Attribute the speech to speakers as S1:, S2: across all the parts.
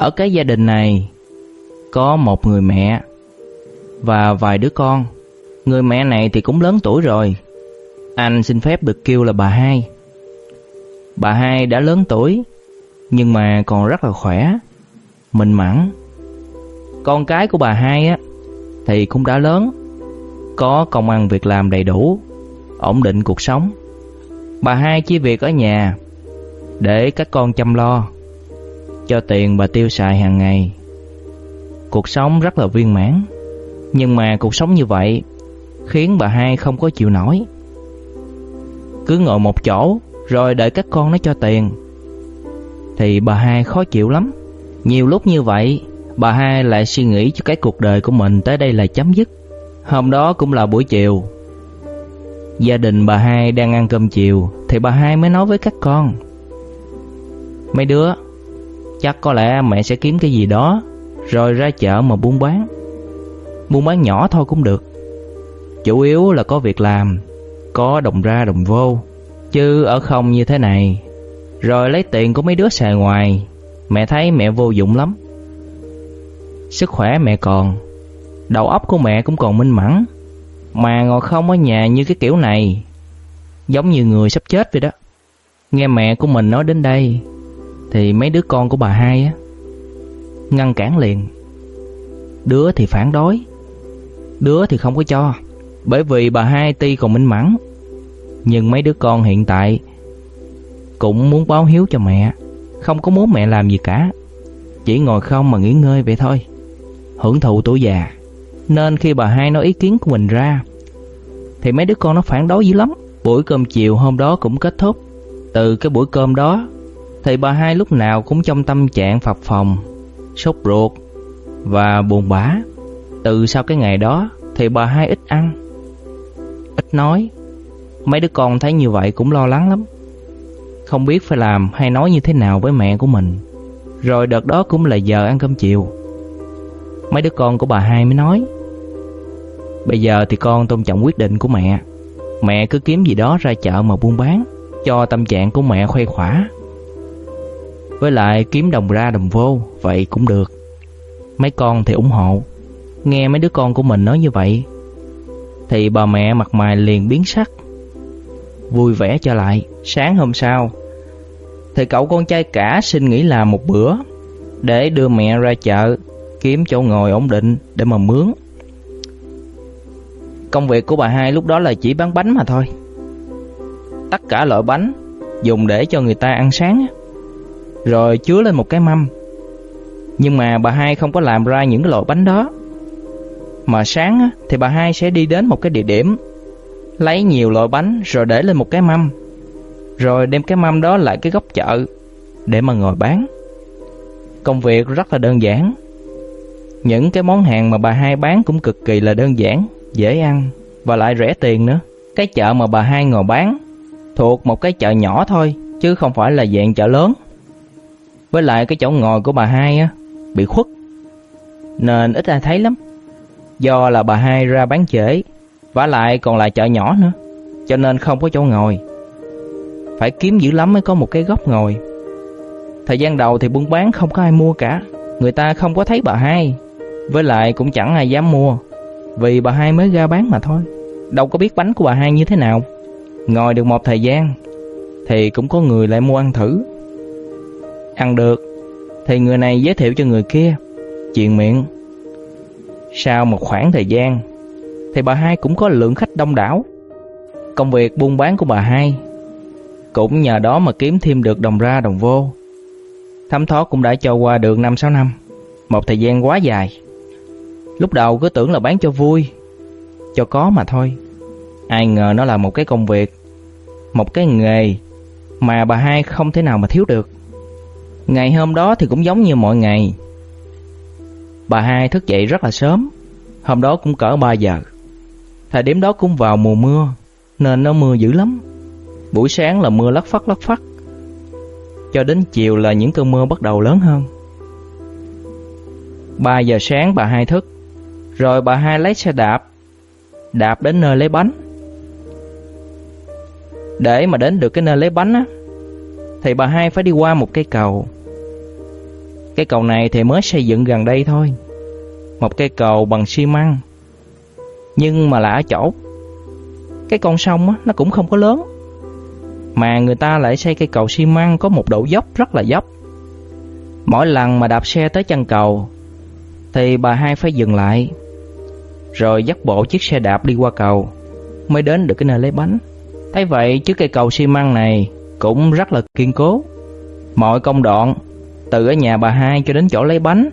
S1: Ở cái gia đình này có một người mẹ và vài đứa con. Người mẹ này thì cũng lớn tuổi rồi. Anh xin phép được kêu là bà hai. Bà hai đã lớn tuổi nhưng mà còn rất là khỏe, mình mẫn. Con cái của bà hai á thì cũng đã lớn, có công ăn việc làm đầy đủ, ổn định cuộc sống. Bà hai chỉ việc ở nhà để các con chăm lo, cho tiền bà tiêu xài hàng ngày. Cuộc sống rất là viên mãn, nhưng mà cuộc sống như vậy khiến bà hai không có chịu nổi. Cứ ngồi một chỗ rồi đợi các con nó cho tiền thì bà hai khó chịu lắm. Nhiều lúc như vậy, bà hai lại suy nghĩ cho cái cuộc đời của mình tới đây là chấm dứt. Hôm đó cũng là buổi chiều. Gia đình bà hai đang ăn cơm chiều thì bà hai mới nói với các con: "Mấy đứa, chắc có lẽ mẹ sẽ kiếm cái gì đó rồi ra chợ mà buôn bán. Buôn bán nhỏ thôi cũng được. Chủ yếu là có việc làm, có đồng ra đồng vô, chứ ở không như thế này rồi lấy tiền của mấy đứa xài ngoài Mẹ thấy mẹ vô dụng lắm Sức khỏe mẹ còn Đầu óc của mẹ cũng còn minh mẫn Mà ngồi không ở nhà như cái kiểu này Giống như người sắp chết vậy đó Nghe mẹ của mình nói đến đây thì mấy đứa con của bà hai á Ngăn cản liền Đứa thì phản đối Đứa thì không có cho Bởi vì bà hai tuy còn minh mẫn Nhưng mấy đứa con hiện tại cũng muốn báo hiếu cho mẹ, không có muốn mẹ làm gì cả, chỉ ngồi không mà nghỉ ngơi vậy thôi, hưởng thụ tuổi già. Nên khi bà hai nói ý kiến của mình ra, thì mấy đứa con nó phản đối dữ lắm. Buổi cơm chiều hôm đó cũng kết thúc. Từ cái buổi cơm đó, thì bà hai lúc nào cũng trong tâm trạng phập phòng, sốt ruột và buồn bã. Từ sau cái ngày đó thì bà hai ít ăn, ít nói. Mấy đứa con thấy như vậy cũng lo lắng lắm không biết phải làm hay nói như thế nào với mẹ của mình. Rồi đợt đó cũng là giờ ăn cơm chiều. Mấy đứa con của bà hai mới nói Bây giờ thì con tôn trọng quyết định của mẹ Mẹ cứ kiếm gì đó ra chợ mà buôn bán Cho tâm trạng của mẹ khuây khỏa với lại kiếm đồng ra đồng vô, Vậy cũng được Mấy con thì ủng hộ Nghe mấy đứa con của mình nói như vậy, Thì bà mẹ mặt mày liền biến sắc Vui vẻ trở lại, Sáng hôm sau, thì cậu con trai cả xin nghỉ làm một bữa, để đưa mẹ ra chợ, kiếm chỗ ngồi ổn định để mà mướn. Công việc của bà hai lúc đó là chỉ bán bánh mà thôi. Tất cả loại bánh dùng để cho người ta ăn sáng rồi chứa lên một cái mâm. Nhưng mà bà hai không có làm ra những cái loại bánh đó. Mà sáng thì bà hai sẽ đi đến một cái địa điểm lấy nhiều loại bánh rồi để lên một cái mâm rồi đem cái mâm đó lại cái góc chợ để mà ngồi bán. Công việc rất là đơn giản. Những cái món hàng mà bà hai bán cũng cực kỳ là đơn giản, dễ ăn và lại rẻ tiền nữa. Cái chợ mà bà hai ngồi bán thuộc một cái chợ nhỏ thôi chứ không phải là dạng chợ lớn. Với lại cái chỗ ngồi của bà hai á bị khuất nên ít ai thấy lắm. Do là bà hai ra bán trễ, và lại còn là chợ nhỏ nữa, cho nên không có chỗ ngồi phải kiếm dữ lắm mới có một cái góc ngồi. Thời gian đầu thì buôn bán không có ai mua cả, người ta không có thấy bà hai, với lại cũng chẳng ai dám mua, vì bà hai mới ra bán mà thôi. Đâu có biết bánh của bà hai như thế nào. Ngồi được một thời gian thì cũng có người lại mua ăn thử. Ăn được thì người này giới thiệu cho người kia, chuyện miệng. Sau một khoảng thời gian thì bà hai cũng có lượng khách đông đảo. Công việc buôn bán của bà hai cũng nhờ đó mà kiếm thêm được đồng ra đồng vô. Thấm thó cũng đã cho qua được 5-6 năm, một thời gian quá dài. Lúc đầu cứ tưởng là bán cho vui, cho có mà thôi. Ai ngờ nó là một cái công việc, một cái nghề mà bà hai không thể nào mà thiếu được. Ngày hôm đó thì cũng giống như mọi ngày. Bà hai thức dậy rất là sớm, hôm đó cũng cỡ 3 giờ. Thời điểm đó cũng vào mùa mưa, nên nó mưa dữ lắm. Buổi sáng là mưa lất phất lất phất Cho đến chiều là những cơn mưa bắt đầu lớn hơn 3 giờ sáng bà hai thức Rồi bà hai lấy xe đạp Đạp đến nơi lấy bánh Để mà đến được cái nơi lấy bánh á Thì bà hai phải đi qua một cây cầu cái cầu này thì mới xây dựng gần đây thôi. Một cây cầu bằng xi măng. Nhưng mà là ở chỗ cái con sông á, nó cũng không có lớn. Mà người ta lại xây cây cầu xi măng có một độ dốc rất là dốc. Mỗi lần mà đạp xe tới chân cầu thì bà hai phải dừng lại rồi dắt bộ chiếc xe đạp đi qua cầu mới đến được cái nơi lấy bánh. Thấy vậy chiếc cây cầu xi măng này cũng rất là kiên cố. Mọi công đoạn từ ở nhà bà hai cho đến chỗ lấy bánh.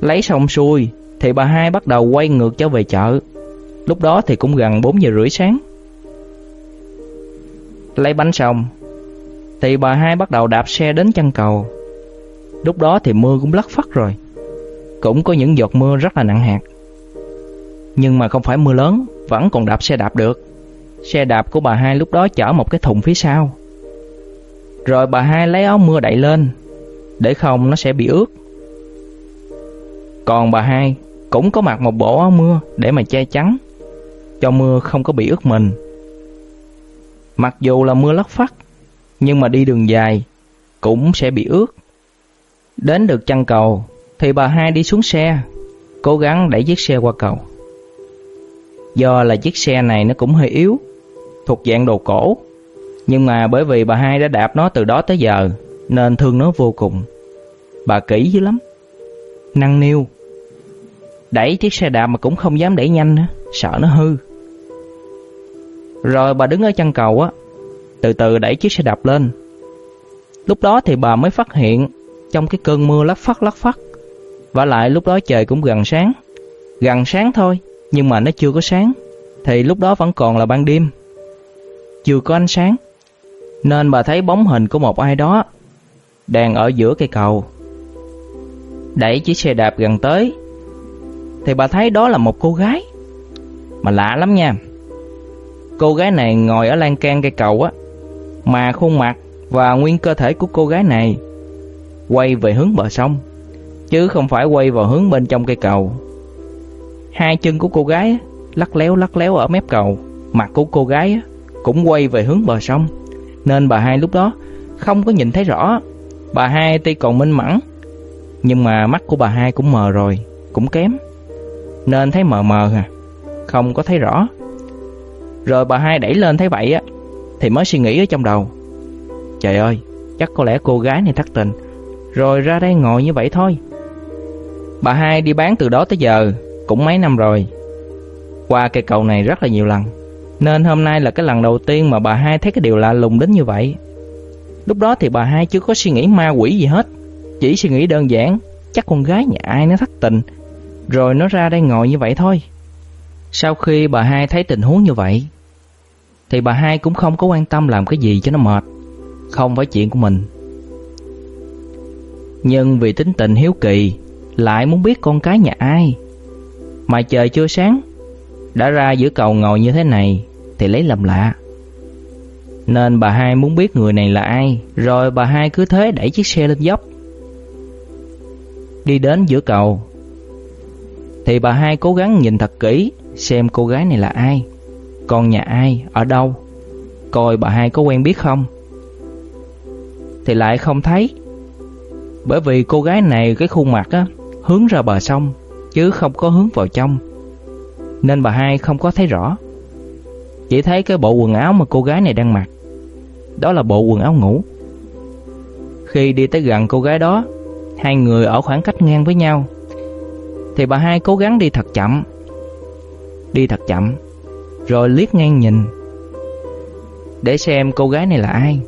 S1: Lấy xong xuôi thì bà hai bắt đầu quay ngược trở về chợ. Lúc đó thì cũng gần 4 giờ rưỡi sáng. Lấy bánh xong thì bà hai bắt đầu đạp xe đến chân cầu. Lúc đó thì mưa cũng lất phất rồi. Cũng có những giọt mưa rất là nặng hạt. Nhưng mà không phải mưa lớn, vẫn còn đạp xe đạp được. Xe đạp của bà hai lúc đó chở một cái thùng phía sau. Rồi bà hai lấy áo mưa đậy lên, để không nó sẽ bị ướt. Còn bà hai cũng có mặc một bộ áo mưa để mà che chắn, cho mưa không có bị ướt mình. Mặc dù là mưa lất phất, nhưng mà đi đường dài cũng sẽ bị ướt. Đến được chân cầu thì bà hai đi xuống xe, cố gắng đẩy chiếc xe qua cầu. Do là chiếc xe này nó cũng hơi yếu, thuộc dạng đồ cổ. Nhưng mà bởi vì bà hai đã đạp nó từ đó tới giờ, nên thương nó vô cùng. Bà kỹ dữ lắm. Năng niu. Đẩy chiếc xe đạp mà cũng không dám đẩy nhanh nữa, sợ nó hư. Rồi bà đứng ở chân cầu á, từ từ đẩy chiếc xe đạp lên. Lúc đó thì bà mới phát hiện trong cái cơn mưa lắc phát lắc phát Và lại lúc đó trời cũng gần sáng. Gần sáng thôi, nhưng mà nó chưa có sáng, thì lúc đó vẫn còn là ban đêm. Chưa có ánh sáng, nên bà thấy bóng hình của một ai đó đang ở giữa cây cầu. Đẩy chiếc xe đạp gần tới, thì bà thấy đó là một cô gái. Mà lạ lắm nha. Cô gái này ngồi ở lan can cây cầu á, mà khuôn mặt và nguyên cơ thể của cô gái này quay về hướng bờ sông, chứ không phải quay vào hướng bên trong cây cầu. Hai chân của cô gái lắc léo lắc léo ở mép cầu, mặt của cô gái cũng quay về hướng bờ sông, nên bà hai lúc đó không có nhìn thấy rõ. Bà hai tuy còn minh mẫn, nhưng mà mắt của bà hai cũng mờ rồi, cũng kém, nên thấy mờ mờ à, không có thấy rõ. Rồi bà hai đẩy lên thấy vậy á, thì mới suy nghĩ ở trong đầu. Trời ơi, chắc có lẽ cô gái này thất tình, rồi ra đây ngồi như vậy thôi. Bà hai đi bán từ đó tới giờ cũng mấy năm rồi. Qua cây cầu này rất là nhiều lần, nên hôm nay là cái lần đầu tiên mà bà hai thấy cái điều lạ lùng đến như vậy. Lúc đó thì bà hai chưa có suy nghĩ ma quỷ gì hết, chỉ suy nghĩ đơn giản, chắc con gái nhà ai nó thất tình, rồi nó ra đây ngồi như vậy thôi. Sau khi bà hai thấy tình huống như vậy, thì bà hai cũng không có quan tâm làm cái gì cho nó mệt, không phải chuyện của mình. Nhưng vì tính tình hiếu kỳ, lại muốn biết con cái nhà ai, mà trời chưa sáng Đã ra giữa cầu ngồi như thế này Thì lấy làm lạ Nên bà hai muốn biết người này là ai Rồi bà hai cứ thế đẩy chiếc xe lên dốc Đi đến giữa cầu Thì bà hai cố gắng nhìn thật kỹ Xem cô gái này là ai Con nhà ai, ở đâu Coi bà hai có quen biết không Thì lại không thấy Bởi vì cô gái này cái khuôn mặt á Hướng ra bờ sông chứ không có hướng vào trong. Nên bà hai không có thấy rõ. Chỉ thấy cái bộ quần áo mà cô gái này đang mặc. Đó là bộ quần áo ngủ. Khi đi tới gần cô gái đó, hai người ở khoảng cách ngang với nhau. Thì bà hai cố gắng đi thật chậm. Đi thật chậm, rồi liếc ngang nhìn. Để xem cô gái này là ai.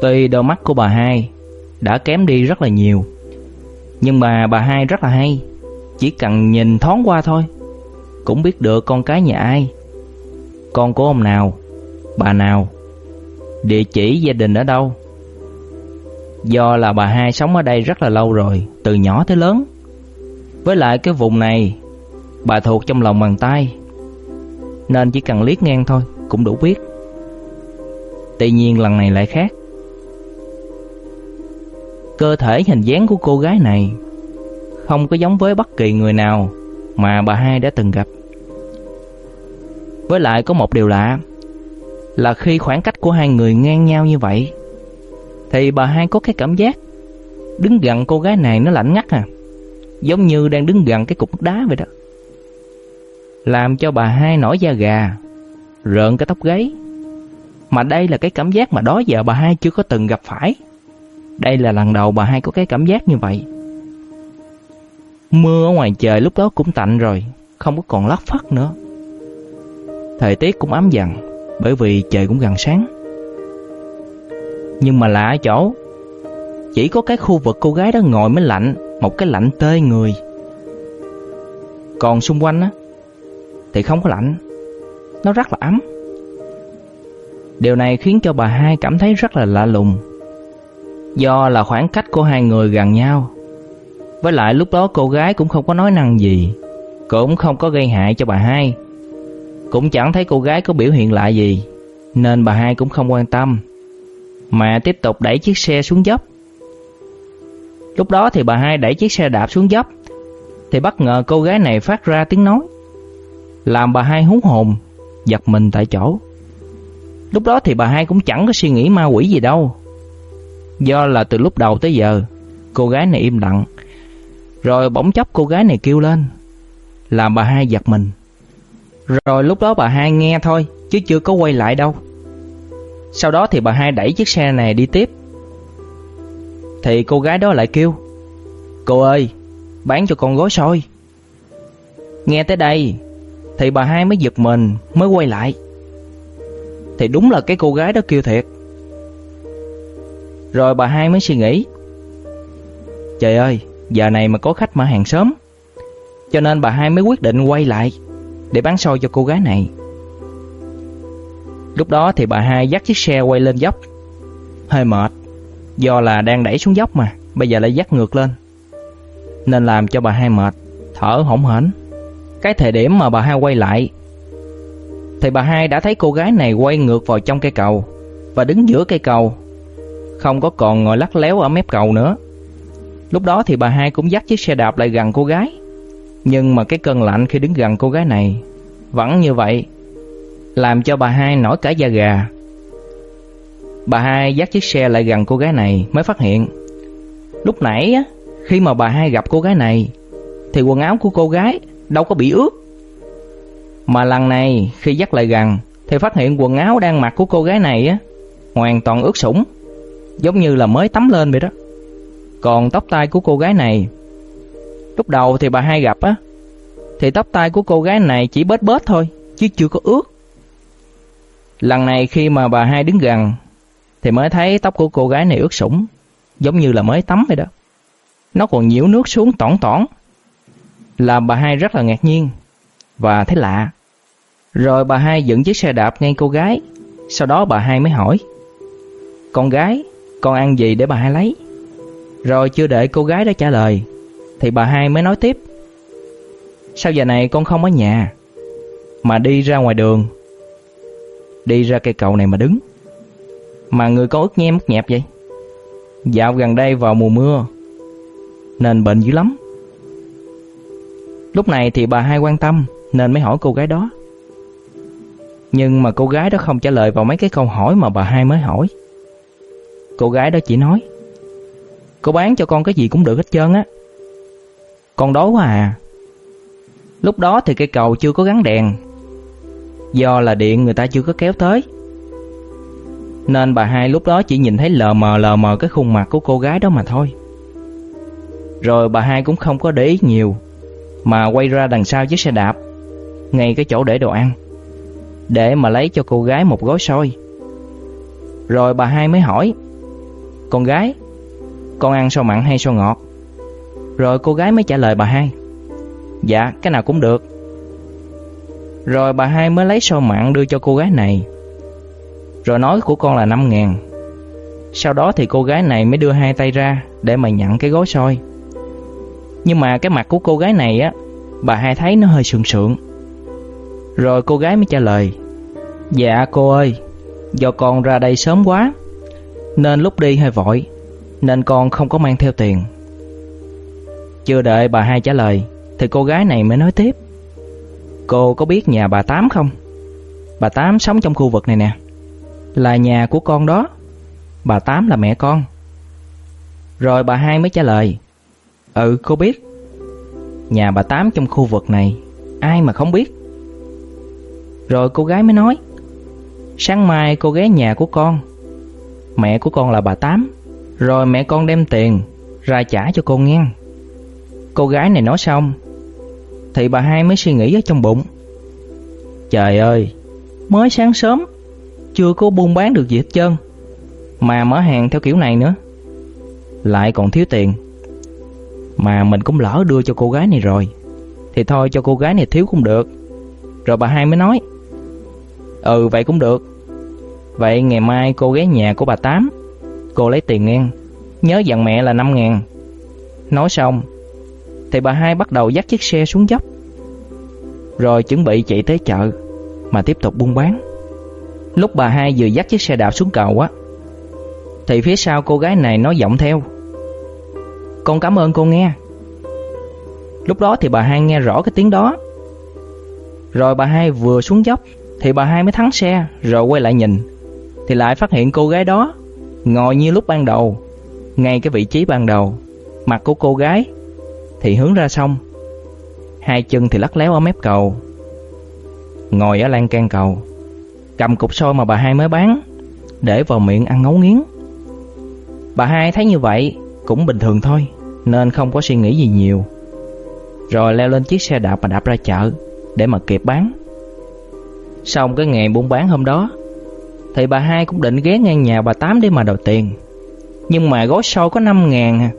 S1: Tuy đôi mắt của bà hai đã kém đi rất là nhiều. Nhưng mà bà hai rất là hay chỉ cần nhìn thoáng qua thôi Cũng biết được con cái nhà ai Con của ông nào Bà nào Địa chỉ gia đình ở đâu Do là bà hai sống ở đây rất là lâu rồi, Từ nhỏ tới lớn. Với lại cái vùng này, Bà thuộc trong lòng bàn tay, Nên chỉ cần liếc ngang thôi Cũng đủ biết. Tuy nhiên lần này lại khác. Cơ thể hình dáng của cô gái này không có giống với bất kỳ người nào mà bà hai đã từng gặp. Với lại có một điều lạ là khi khoảng cách của hai người ngang nhau như vậy thì bà hai có cái cảm giác Đứng gần cô gái này nó lạnh ngắt à. Giống như đang đứng gần cái cục đá vậy đó. Làm cho bà hai nổi da gà, Rợn cái tóc gáy. Mà đây là cái cảm giác mà đó giờ bà hai chưa có từng gặp phải. Đây là lần đầu bà hai có cái cảm giác như vậy. Mưa ở ngoài trời lúc đó cũng tạnh rồi, Không có còn lắc phất nữa. Thời tiết cũng ấm dần, Bởi vì trời cũng gần sáng. Nhưng mà lạ ở chỗ, Chỉ có cái khu vực cô gái đó ngồi mới lạnh, Một cái lạnh tê người. Còn xung quanh á, Thì không có lạnh, Nó rất là ấm. Điều này khiến cho bà hai cảm thấy rất là lạ lùng. Do là khoảng cách của hai người gần nhau, Với lại lúc đó cô gái cũng không có nói năng gì, Cũng không có gây hại cho bà hai. Cũng chẳng thấy cô gái có biểu hiện lạ gì, Nên bà hai cũng không quan tâm. Mà tiếp tục đẩy chiếc xe xuống dốc. Lúc đó thì bà hai đẩy chiếc xe đạp xuống dốc, Thì bất ngờ cô gái này phát ra tiếng nói, Làm bà hai hú hồn, Giật mình tại chỗ. Lúc đó thì bà hai cũng chẳng có suy nghĩ ma quỷ gì đâu. Do là từ lúc đầu tới giờ, Cô gái này im lặng, Rồi bỗng chốc cô gái này kêu lên, Làm bà hai giật mình. Rồi lúc đó bà hai nghe thôi, Chứ chưa có quay lại đâu. Sau đó thì bà hai đẩy chiếc xe này đi tiếp. Thì cô gái đó lại kêu, Cô ơi, Bán cho con gói xôi Nghe tới đây, Thì bà hai mới giật mình, Mới quay lại. Thì đúng là cái cô gái đó kêu thiệt. Rồi bà hai mới suy nghĩ, Trời ơi, Giờ này mà có khách mở hàng sớm Cho nên bà hai mới quyết định quay lại để bán xôi cho cô gái này. Lúc đó thì bà hai dắt chiếc xe quay lên dốc. Hơi mệt, do là đang đẩy xuống dốc mà, bây giờ lại dắt ngược lên. Nên làm cho bà hai mệt, thở hổn hển. Cái thời điểm mà bà hai quay lại thì bà hai đã thấy cô gái này quay ngược vào trong cây cầu và đứng giữa cây cầu, không có còn ngồi lắc léo ở mép cầu nữa. Lúc đó thì bà hai cũng dắt chiếc xe đạp lại gần cô gái. Nhưng mà cái cơn lạnh khi đứng gần cô gái này vẫn như vậy, làm cho bà hai nổi cả da gà. Bà hai dắt chiếc xe lại gần cô gái này mới phát hiện. Lúc nãy á, khi mà bà hai gặp cô gái này thì quần áo của cô gái đâu có bị ướt. Mà lần này khi dắt lại gần thì phát hiện quần áo đang mặc của cô gái này á hoàn toàn ướt sũng, giống như là mới tắm lên vậy đó. Còn tóc tai của cô gái này Lúc đầu thì bà hai gặp á Thì tóc tai của cô gái này chỉ bết bết thôi Chứ chưa có ướt Lần này khi mà bà hai đứng gần, Thì mới thấy tóc của cô gái này ướt sũng, Giống như là mới tắm vậy đó. Nó còn nhiễu nước xuống tỏn tỏn. Làm bà hai rất là ngạc nhiên Và thấy lạ. Rồi bà hai dựng chiếc xe đạp ngay cô gái, Sau đó bà hai mới hỏi, Con gái, Con ăn gì để bà hai lấy? Rồi chưa đợi cô gái đã trả lời, thì bà hai mới nói tiếp, Sao giờ này con không ở nhà, Mà đi ra ngoài đường Đi ra cây cầu này mà đứng. Mà người con ướt nhem ướt nhẹp vậy? Dạo gần đây vào mùa mưa, Nên bệnh dữ lắm. Lúc này thì bà hai quan tâm, Nên mới hỏi cô gái đó. Nhưng mà cô gái đó không trả lời vào mấy cái câu hỏi mà bà hai mới hỏi. Cô gái đó chỉ nói, Cô bán cho con cái gì cũng được hết trơn á. Con đói quá à. Lúc đó thì cây cầu chưa có gắn đèn Do là điện người ta chưa có kéo tới. Nên bà hai lúc đó chỉ nhìn thấy lờ mờ lờ mờ cái khuôn mặt của cô gái đó mà thôi. Rồi bà hai cũng không có để ý nhiều, Mà quay ra đằng sau chiếc xe đạp, Ngay cái chỗ để đồ ăn, Để mà lấy cho cô gái một gói xôi. Rồi bà hai mới hỏi, Con gái, Con ăn xôi mặn hay xôi ngọt? Rồi cô gái mới trả lời bà hai Dạ cái nào cũng được. Rồi bà hai mới lấy sâu mặn đưa cho cô gái này. Rồi nói của con là 5 ngàn. Sau đó thì cô gái này mới đưa hai tay ra Để mà nhận cái gói soi. Nhưng mà cái mặt của cô gái này á, Bà hai thấy nó hơi sượng sượng. Rồi cô gái mới trả lời Dạ cô ơi, Do con ra đây sớm quá, Nên lúc đi hơi vội, Nên con không có mang theo tiền. Chưa đợi bà hai trả lời, Thì cô gái này mới nói tiếp Cô có biết nhà bà Tám không? Bà Tám sống trong khu vực này nè. Là nhà của con đó. Bà Tám là mẹ con. Rồi bà hai mới trả lời. Ừ cô biết. Nhà bà Tám trong khu vực này, Ai mà không biết? Rồi cô gái mới nói. Sáng mai cô ghé nhà của con. Mẹ của con là bà Tám. Rồi mẹ con đem tiền Ra trả cho cô nghe. Cô gái này nói xong thì bà hai mới suy nghĩ ở trong bụng. Trời ơi, Mới sáng sớm, Chưa có buôn bán được gì hết trơn, Mà mở hàng theo kiểu này nữa. Lại còn thiếu tiền, Mà mình cũng lỡ đưa cho cô gái này rồi, Thì thôi cho cô gái này thiếu cũng được. Rồi bà hai mới nói Ừ vậy cũng được. Vậy ngày mai cô ghé nhà của bà Tám, Cô lấy tiền ngang, Nhớ dặn mẹ là 5 ngàn. Nói xong thì bà hai bắt đầu dắt chiếc xe xuống dốc. Rồi chuẩn bị chạy tới chợ, Mà tiếp tục buôn bán. Lúc bà hai vừa dắt chiếc xe đạp xuống cầu á, Thì phía sau cô gái này nói giọng theo. Con cảm ơn cô nghe. Lúc đó thì bà hai nghe rõ cái tiếng đó. Rồi bà hai vừa xuống dốc, Thì bà hai mới thắng xe, Rồi quay lại nhìn, Thì lại phát hiện cô gái đó Ngồi như lúc ban đầu, Ngay cái vị trí ban đầu, Mặt của cô gái. Thì hướng ra sông. Hai chân thì lắc léo ở mép cầu, Ngồi ở lan can cầu, Cầm cục xôi mà bà hai mới bán, Để vào miệng ăn ngấu nghiến. Bà hai thấy như vậy Cũng bình thường thôi, Nên không có suy nghĩ gì nhiều. Rồi leo lên chiếc xe đạp mà đạp ra chợ Để mà kịp bán. Xong cái ngày buôn bán hôm đó, Thì bà hai cũng định ghé ngang nhà bà Tám để mà đòi tiền. Nhưng mà gói xôi có 5 ngàn à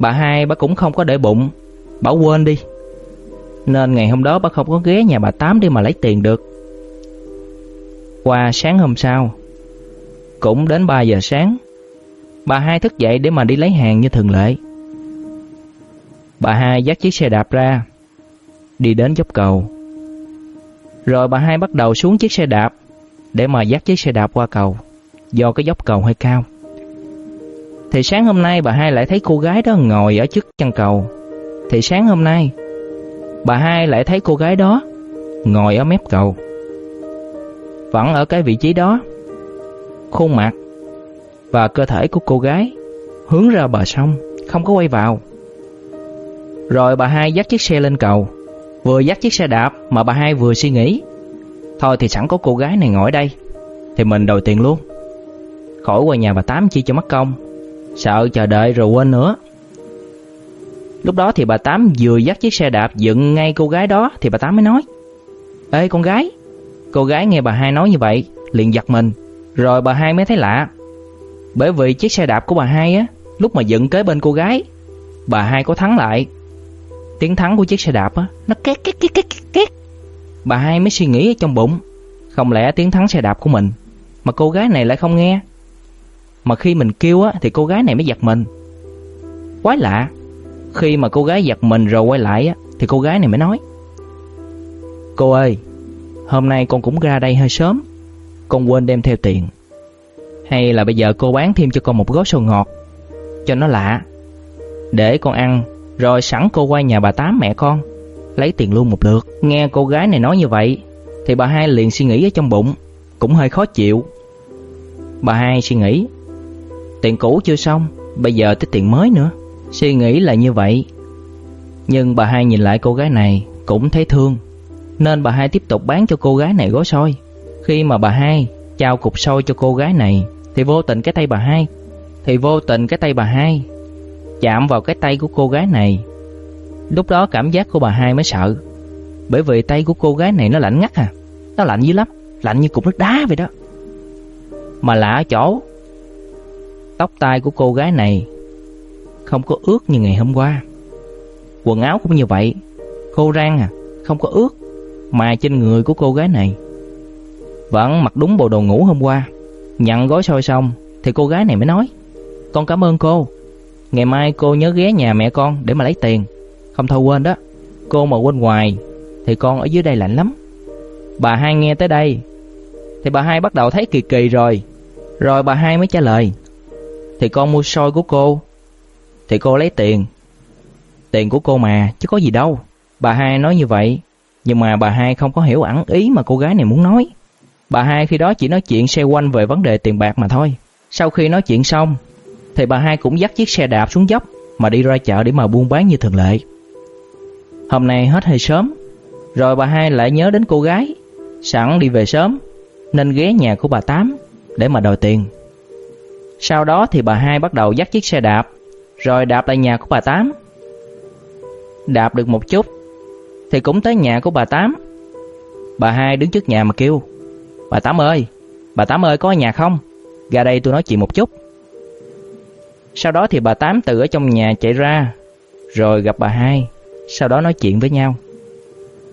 S1: Bà hai bà cũng không có để bụng. Bảo quên đi. Nên ngày hôm đó bà không có ghé nhà bà Tám để mà lấy tiền được. Qua sáng hôm sau, Cũng đến 3 giờ sáng, Bà hai thức dậy để mà đi lấy hàng như thường lệ. Bà hai dắt chiếc xe đạp ra, Đi đến dốc cầu. Rồi bà hai bắt đầu xuống chiếc xe đạp Để mà dắt chiếc xe đạp qua cầu, Do cái dốc cầu hơi cao. Thì sáng hôm nay bà hai lại thấy cô gái đó ngồi ở trước chân cầu Thì sáng hôm nay Bà hai lại thấy cô gái đó Ngồi ở mép cầu vẫn ở cái vị trí đó. Khuôn mặt và cơ thể của cô gái hướng ra bờ sông, không có quay vào. Rồi bà hai dắt chiếc xe lên cầu, vừa dắt chiếc xe đạp mà bà hai vừa suy nghĩ. Thôi thì sẵn có cô gái này ngồi đây, thì mình đòi tiền luôn. Khỏi qua nhà bà Tám chi cho mất công, sợ chờ đợi rồi quên nữa. Lúc đó thì bà Tám vừa dắt chiếc xe đạp dựng ngay cô gái đó thì bà Tám mới nói Ê con gái Cô gái nghe bà hai nói như vậy, liền giật mình, rồi bà hai mới thấy lạ. Bởi vì chiếc xe đạp của bà hai á, lúc mà dựng kế bên cô gái, bà hai có thắng lại. Tiếng thắng của chiếc xe đạp á, nó két két két két két. Bà hai mới suy nghĩ trong bụng, không lẽ tiếng thắng xe đạp của mình mà cô gái này lại không nghe. Mà khi mình kêu á thì cô gái này mới giật mình. Quái lạ, khi mà cô gái giật mình rồi quay lại á thì cô gái này mới nói: "Cô ơi, Hôm nay con cũng ra đây hơi sớm Con quên đem theo tiền. Hay là bây giờ cô bán thêm cho con một gói sầu ngọt Cho nó lạ. Để con ăn Rồi sẵn cô qua nhà bà Tám mẹ con Lấy tiền luôn một lượt. Nghe cô gái này nói như vậy Thì bà hai liền suy nghĩ ở trong bụng Cũng hơi khó chịu. Bà hai suy nghĩ Tiền cũ chưa xong Bây giờ tới tiền mới nữa Suy nghĩ là như vậy Nhưng bà hai nhìn lại cô gái này Cũng thấy thương nên bà hai tiếp tục bán cho cô gái này gói xôi. Khi mà bà hai trao cục xôi cho cô gái này thì vô tình cái tay bà hai thì vô tình cái tay bà hai chạm vào cái tay của cô gái này. Lúc đó cảm giác của bà hai mới sợ. Bởi vì tay của cô gái này nó lạnh ngắt à. Nó lạnh dữ lắm, lạnh như cục nước đá vậy đó. Mà lạ chỗ tóc tai của cô gái này không có ướt như ngày hôm qua. Quần áo cũng như vậy, khô rang à, không có ướt mà trên người của cô gái này. Vẫn mặc đúng bộ đồ ngủ hôm qua, nhận gói xôi xong thì cô gái này mới nói: "Con cảm ơn cô. Ngày mai cô nhớ ghé nhà mẹ con để mà lấy tiền. Không thôi quên đó. Cô mà quên ngoài thì con ở dưới đây lạnh lắm." Bà hai nghe tới đây thì bà hai bắt đầu thấy kỳ kỳ rồi. Rồi bà hai mới trả lời: "Thì con mua soi của cô thì cô lấy tiền. Tiền của cô mà chứ có gì đâu." Bà hai nói như vậy nhưng mà bà hai không có hiểu ẩn ý mà cô gái này muốn nói. Bà hai khi đó chỉ nói chuyện xoay quanh về vấn đề tiền bạc mà thôi. Sau khi nói chuyện xong, Thì bà hai cũng dắt chiếc xe đạp xuống dốc Mà đi ra chợ để mà buôn bán như thường lệ Hôm nay hết hơi sớm Rồi bà hai lại nhớ đến cô gái Sẵn đi về sớm Nên ghé nhà của bà Tám Để mà đòi tiền sau đó thì bà hai bắt đầu dắt chiếc xe đạp. Rồi đạp lại nhà của bà Tám. Đạp được một chút, Thì cũng tới nhà của bà Tám. Bà hai đứng trước nhà mà kêu, Bà Tám ơi, Bà Tám ơi có ở nhà không? Ra đây tôi nói chuyện một chút. Sau đó thì bà Tám từ ở trong nhà chạy ra, Rồi gặp bà hai, Sau đó nói chuyện với nhau.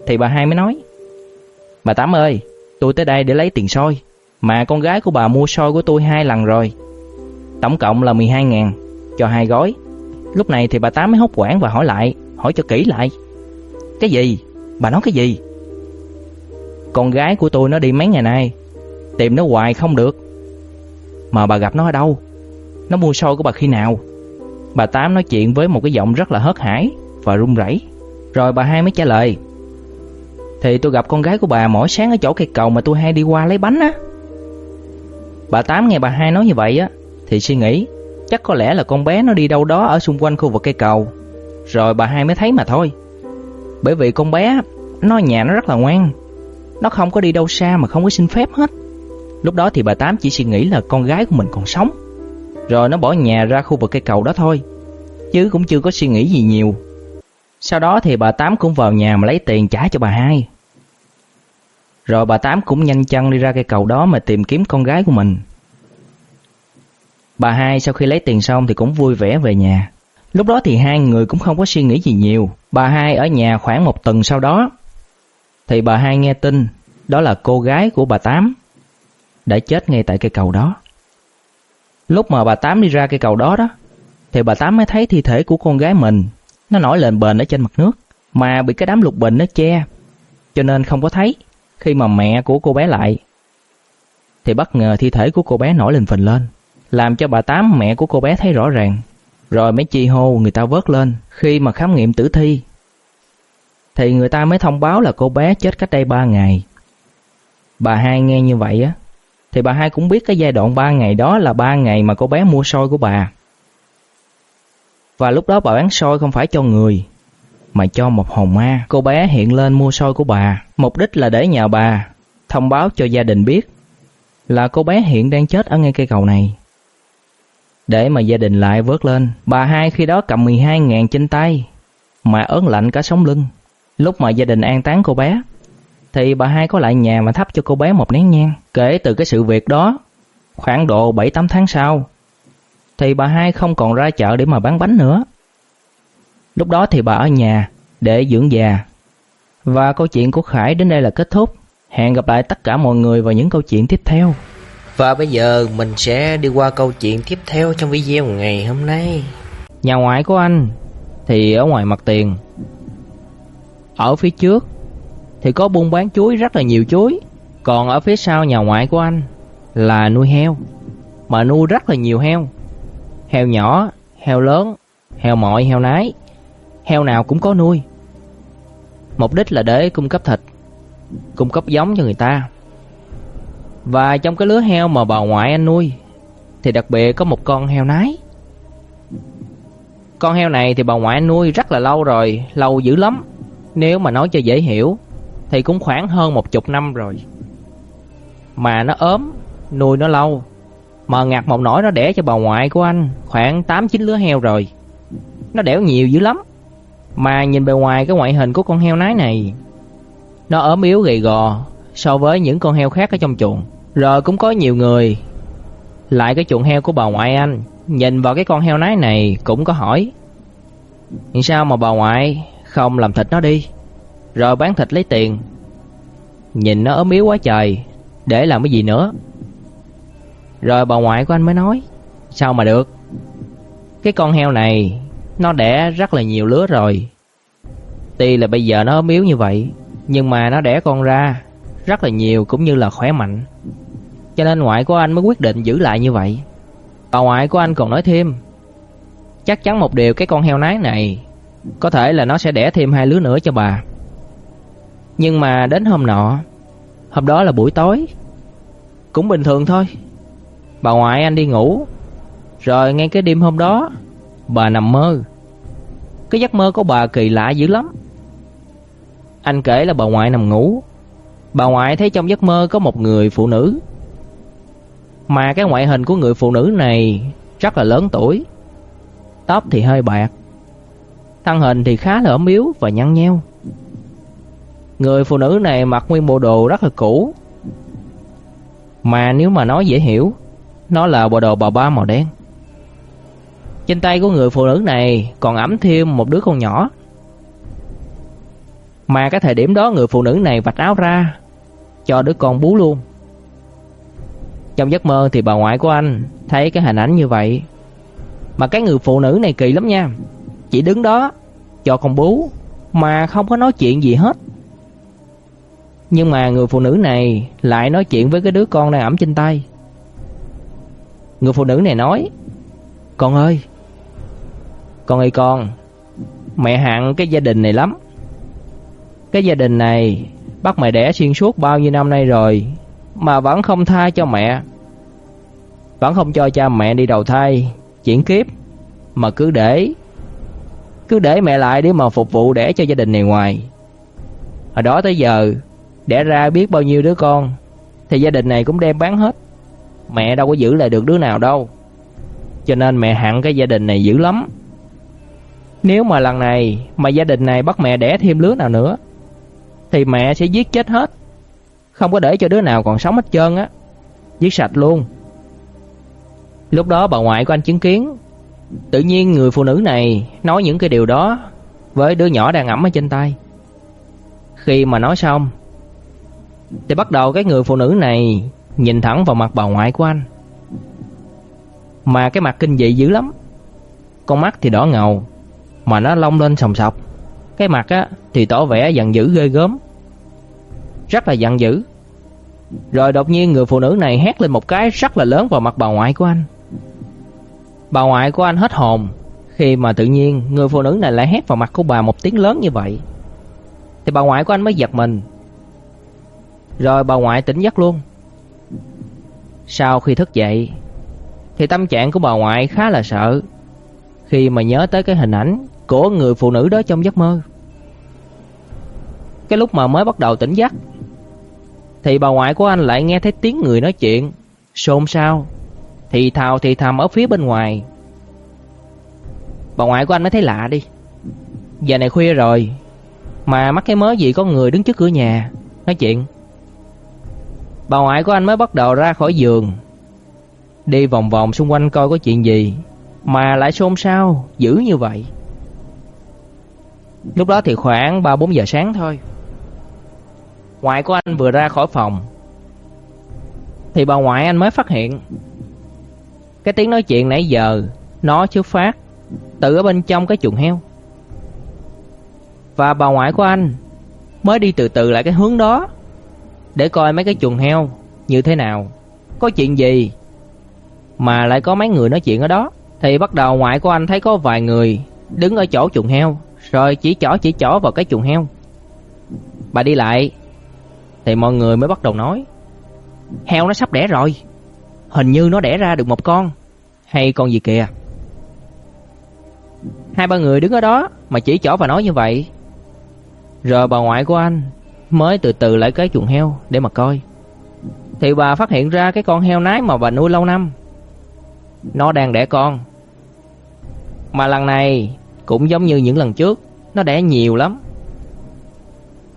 S1: Thì bà hai mới nói, Bà Tám ơi, Tôi tới đây để lấy tiền soi, Mà con gái của bà mua soi của tôi hai lần rồi. Tổng cộng là 12 ngàn. Cho hai gói. Lúc này thì bà Tám mới hốt quản và hỏi lại, Hỏi cho kỹ lại. Cái gì? Bà nói cái gì? Con gái của tôi nó đi mấy ngày nay, Tìm nó hoài không được. Mà bà gặp nó ở đâu? Nó mua xôi của bà khi nào? Bà Tám nói chuyện với một cái giọng rất là hớt hải Và run rẩy. Rồi bà hai mới trả lời. Thì tôi gặp con gái của bà mỗi sáng ở chỗ cây cầu Mà tôi hay đi qua lấy bánh á. Bà Tám nghe bà hai nói như vậy á thì suy nghĩ, Chắc có lẽ là con bé nó đi đâu đó Ở xung quanh khu vực cây cầu. Rồi bà hai mới thấy mà thôi. Bởi vì con bé, Nó nhà nó rất là ngoan. Nó không có đi đâu xa mà không có xin phép hết. Lúc đó thì bà Tám chỉ suy nghĩ là con gái của mình còn sống. Rồi nó bỏ nhà ra khu vực cây cầu đó thôi, Chứ cũng chưa có suy nghĩ gì nhiều. Sau đó thì bà Tám cũng vào nhà mà lấy tiền trả cho bà hai. Rồi bà Tám cũng nhanh chân đi ra cây cầu đó mà tìm kiếm con gái của mình. Bà hai sau khi lấy tiền xong thì cũng vui vẻ về nhà. Lúc đó thì hai người cũng không có suy nghĩ gì nhiều. Bà hai ở nhà khoảng một tuần sau đó. Thì bà hai nghe tin đó là cô gái của bà Tám đã chết ngay tại cây cầu đó. Lúc mà bà Tám đi ra cây cầu đó đó, thì bà Tám mới thấy thi thể của con gái mình nó nổi lên bền ở trên mặt nước mà bị cái đám lục bình nó che. Cho nên không có thấy khi mà mẹ của cô bé lại thì bất ngờ thi thể của cô bé nổi lên phình lên làm cho bà Tám mẹ của cô bé thấy rõ ràng rồi mới chi hô người ta vớt lên khi mà khám nghiệm tử thi thì người ta mới thông báo là cô bé chết cách đây 3 ngày. Bà hai nghe như vậy á, thì bà hai cũng biết cái giai đoạn 3 ngày đó là 3 ngày mà cô bé mua soi của bà. Và lúc đó bà bán soi không phải cho người, mà cho một hồn ma. Cô bé hiện lên mua soi của bà, mục đích là để nhờ bà thông báo cho gia đình biết là cô bé hiện đang chết ở ngay cây cầu này. Để mà gia đình lại vớt lên, bà hai khi đó cầm 12 ngàn trên tay, mà ớn lạnh cả sống lưng. Lúc mà gia đình an táng cô bé, thì bà hai có lại nhà mà thắp cho cô bé một nén nhang. Kể từ cái sự việc đó, khoảng độ 7-8 tháng sau, thì bà hai không còn ra chợ để mà bán bánh nữa. Lúc đó thì bà ở nhà để dưỡng già. Và câu chuyện của Khải đến đây là kết thúc. Hẹn gặp lại tất cả mọi người vào những câu chuyện tiếp theo.
S2: Và bây giờ mình sẽ đi qua câu chuyện tiếp theo trong video ngày hôm nay.
S1: Nhà ngoại của anh thì ở ngoài mặt tiền ở phía trước thì có buôn bán chuối rất là nhiều chuối, còn ở phía sau nhà ngoại của anh là nuôi heo, mà nuôi rất là nhiều heo. Heo nhỏ, heo lớn, heo mọi, heo nái, heo nào cũng có nuôi. Mục đích là để cung cấp thịt, cung cấp giống cho người ta. Và trong cái lứa heo mà bà ngoại anh nuôi thì đặc biệt có một con heo nái. Con heo này thì bà ngoại anh nuôi rất là lâu rồi, lâu dữ lắm. Nếu mà nói cho dễ hiểu Thì cũng khoảng hơn một chục năm rồi. Mà nó ốm Nuôi nó lâu. Mà ngặt một nỗi nó đẻ cho bà ngoại của anh Khoảng 8-9 lứa heo rồi. Nó đẻo nhiều dữ lắm. Mà nhìn bề ngoài cái ngoại hình của con heo nái này Nó ốm yếu gầy gò So với những con heo khác ở trong chuồng. Rồi cũng có nhiều người. Lại cái chuồng heo của bà ngoại anh, Nhìn vào cái con heo nái này Cũng có hỏi. Sao mà bà ngoại không làm thịt nó đi? Rồi bán thịt lấy tiền. Nhìn nó ốm yếu quá trời, Để làm cái gì nữa? Rồi bà ngoại của anh mới nói, Sao mà được? Cái con heo này, Nó đẻ rất là nhiều lứa rồi. Tuy là bây giờ nó ốm yếu như vậy, Nhưng mà nó đẻ con ra Rất là nhiều cũng như là khỏe mạnh. Cho nên ngoại của anh mới quyết định giữ lại như vậy Bà ngoại của anh còn nói thêm Chắc chắn một điều cái con heo nái này có thể là nó sẽ đẻ thêm hai lứa nữa cho bà Nhưng mà đến hôm nọ Hôm đó là buổi tối Cũng bình thường thôi Bà ngoại anh đi ngủ Rồi ngay cái đêm hôm đó, bà nằm mơ. Cái giấc mơ của bà kỳ lạ dữ lắm. Anh kể là bà ngoại nằm ngủ. Bà ngoại thấy trong giấc mơ có một người phụ nữ. Mà cái ngoại hình của người phụ nữ này rất là lớn tuổi. Tóc thì hơi bạc. Thân hình thì khá là ốm yếu và nhăn nheo. Người phụ nữ này mặc nguyên bộ đồ rất là cũ. Mà nếu mà nói dễ hiểu, nó là bộ đồ bà ba màu đen. Trên tay của người phụ nữ này còn ẵm thêm một đứa con nhỏ. Mà cái thời điểm đó người phụ nữ này vạch áo ra cho đứa con bú luôn. Trong giấc mơ thì bà ngoại của anh thấy cái hình ảnh như vậy. Mà cái người phụ nữ này kỳ lắm nha. Chỉ đứng đó cho con bú mà không có nói chuyện gì hết. Nhưng mà người phụ nữ này lại nói chuyện với cái đứa con đang ẩm trên tay. Người phụ nữ này nói: "Con ơi, con ơi con, mẹ hận cái gia đình này lắm. Cái gia đình này bắt mẹ đẻ xuyên suốt bao nhiêu năm nay rồi mà vẫn không tha cho mẹ. Vẫn không cho cha mẹ đi đầu thai, chuyển kiếp mà cứ để cứ để mẹ lại để mà phục vụ đẻ cho gia đình này ngoài. Hồi đó tới giờ đẻ ra biết bao nhiêu đứa con thì gia đình này cũng đem bán hết. Mẹ đâu có giữ lại được đứa nào đâu. Cho nên mẹ hận cái gia đình này dữ lắm. Nếu mà lần này mà gia đình này bắt mẹ đẻ thêm lứa nào nữa thì mẹ sẽ giết chết hết. Không có để cho đứa nào còn sống hết trơn á. Giết sạch luôn. Lúc đó bà ngoại của anh chứng kiến, tự nhiên người phụ nữ này nói những cái điều đó với đứa nhỏ đang ẵm ở trên tay. Khi mà nói xong, thì bắt đầu cái người phụ nữ này nhìn thẳng vào mặt bà ngoại của anh. Mà cái mặt kinh dị dữ lắm. Con mắt thì đỏ ngầu, mà nó long lên sòng sọc. Cái mặt á thì tỏ vẻ giận dữ ghê gớm. Rất là giận dữ. Rồi đột nhiên người phụ nữ này hét lên một cái rất là lớn vào mặt bà ngoại của anh. Bà ngoại của anh hết hồn khi mà tự nhiên người phụ nữ này lại hét vào mặt của bà một tiếng lớn như vậy. Thì bà ngoại của anh mới giật mình. Rồi bà ngoại tỉnh giấc luôn. Sau khi thức dậy, thì tâm trạng của bà ngoại khá là sợ khi mà nhớ tới cái hình ảnh của người phụ nữ đó trong giấc mơ. Cái lúc mà mới bắt đầu tỉnh giấc thì bà ngoại của anh lại nghe thấy tiếng người nói chuyện, xôn xao, thì thào thì thầm ở phía bên ngoài. Bà ngoại của anh mới thấy lạ đi. Giờ này khuya rồi, mà mắc cái mớ gì có người đứng trước cửa nhà nói chuyện. Bà ngoại của anh mới bắt đầu ra khỏi giường, đi vòng vòng xung quanh coi có chuyện gì mà lại xôn xao dữ như vậy. Lúc đó thì khoảng 3-4 giờ sáng thôi. Ngoại của anh vừa ra khỏi phòng thì bà ngoại anh mới phát hiện cái tiếng nói chuyện nãy giờ nó xuất phát từ ở bên trong cái chuồng heo. Và bà ngoại của anh mới đi từ từ lại cái hướng đó để coi mấy cái chuồng heo như thế nào, có chuyện gì mà lại có mấy người nói chuyện ở đó. Thì bắt đầu ngoại của anh thấy có vài người đứng ở chỗ chuồng heo, rồi chỉ chỏ chỉ chỏ vào cái chuồng heo. Bà đi lại thì mọi người mới bắt đầu nói: "Heo nó sắp đẻ rồi, hình như nó đẻ ra được một con, hay con gì kìa." Hai ba người đứng ở đó mà chỉ chỏ và nói như vậy. Rồi bà ngoại của anh mới từ từ lại cái chuồng heo để mà coi. Thì bà phát hiện ra cái con heo nái mà bà nuôi lâu năm. Nó đang đẻ con. Mà lần này cũng giống như những lần trước, nó đẻ nhiều lắm.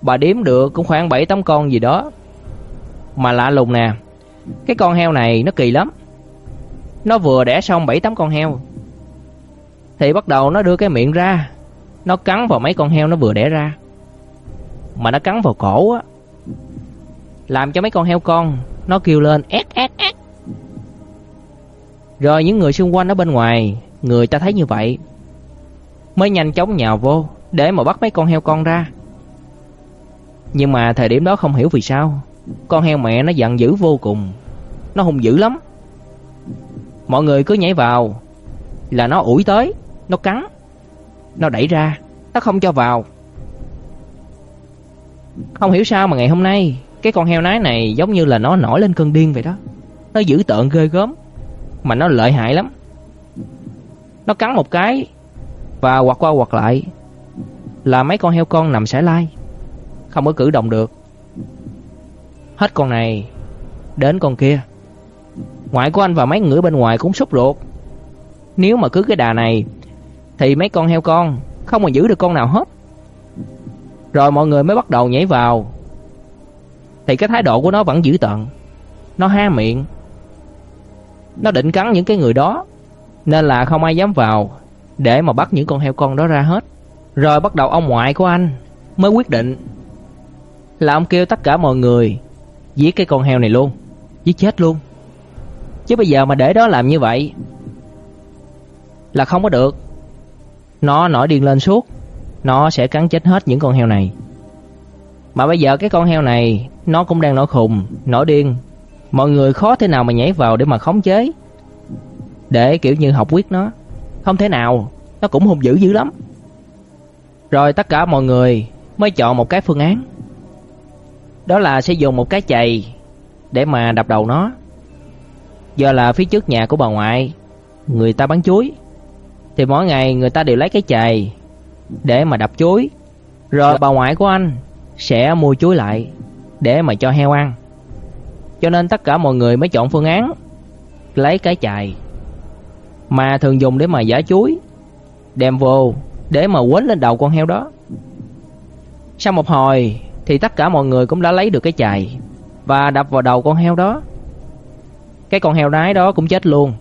S1: Bà đếm được cũng khoảng 7 8 con gì đó. Mà lạ lùng nè, cái con heo này nó kỳ lắm. Nó vừa đẻ xong 7 8 con heo. Thì bắt đầu nó đưa cái miệng ra, nó cắn vào mấy con heo nó vừa đẻ ra. Mà nó cắn vào cổ á. Làm cho mấy con heo con nó kêu lên ét ét ét. Rồi những người xung quanh ở bên ngoài, người ta thấy như vậy, mới nhanh chóng nhào vô để mà bắt mấy con heo con ra. Nhưng mà thời điểm đó không hiểu vì sao, con heo mẹ nó giận dữ vô cùng, nó hung dữ lắm. Mọi người cứ nhảy vào là nó ủi tới, nó cắn, nó đẩy ra, nó không cho vào. Không hiểu sao mà ngày hôm nay cái con heo nái này giống như là nó nổi lên cơn điên vậy đó. Nó dữ tợn ghê gớm, mà nó lợi hại lắm. Nó cắn một cái và quạt qua quạt lại là mấy con heo con nằm sải lai, không có cử động được. Hết con này, đến con kia. Ngoại của anh và mấy người bên ngoài cũng sốt ruột. Nếu mà cứ cái đà này, thì mấy con heo con không mà giữ được con nào hết. Rồi mọi người mới bắt đầu nhảy vào. Thì cái thái độ của nó vẫn dữ tợn. Nó há miệng. Nó định cắn những cái người đó. Nên là không ai dám vào để mà bắt những con heo con đó ra hết. Rồi bắt đầu ông ngoại của anh mới quyết định là ông kêu tất cả mọi người giết cái con heo này luôn, giết chết luôn. Chứ bây giờ mà để đó làm như vậy là không có được. Nó nổi điên lên suốt, nó sẽ cắn chết hết những con heo này. Mà bây giờ cái con heo này nó cũng đang nổi khùng, nổi điên. Mọi người khó thế nào mà nhảy vào để mà khống chế. Để kiểu như học quyết nó. Không thể nào, nó cũng hung dữ dữ lắm. Rồi tất cả mọi người mới chọn một cái phương án. Đó là sẽ dùng một cái chày để mà đập đầu nó. Do là phía trước nhà của bà ngoại người ta bán chuối thì mỗi ngày người ta đều lấy cái chày để mà đập chuối. Rồi bà ngoại của anh sẽ mua chuối lại để mà cho heo ăn. Cho nên tất cả mọi người mới chọn phương án lấy cái chày mà thường dùng để mà giả chuối, đem vô để mà quấn lên đầu con heo đó. Sau một hồi thì tất cả mọi người cũng đã lấy được cái chày và đập vào đầu con heo đó. Cái con heo nái đó cũng chết luôn.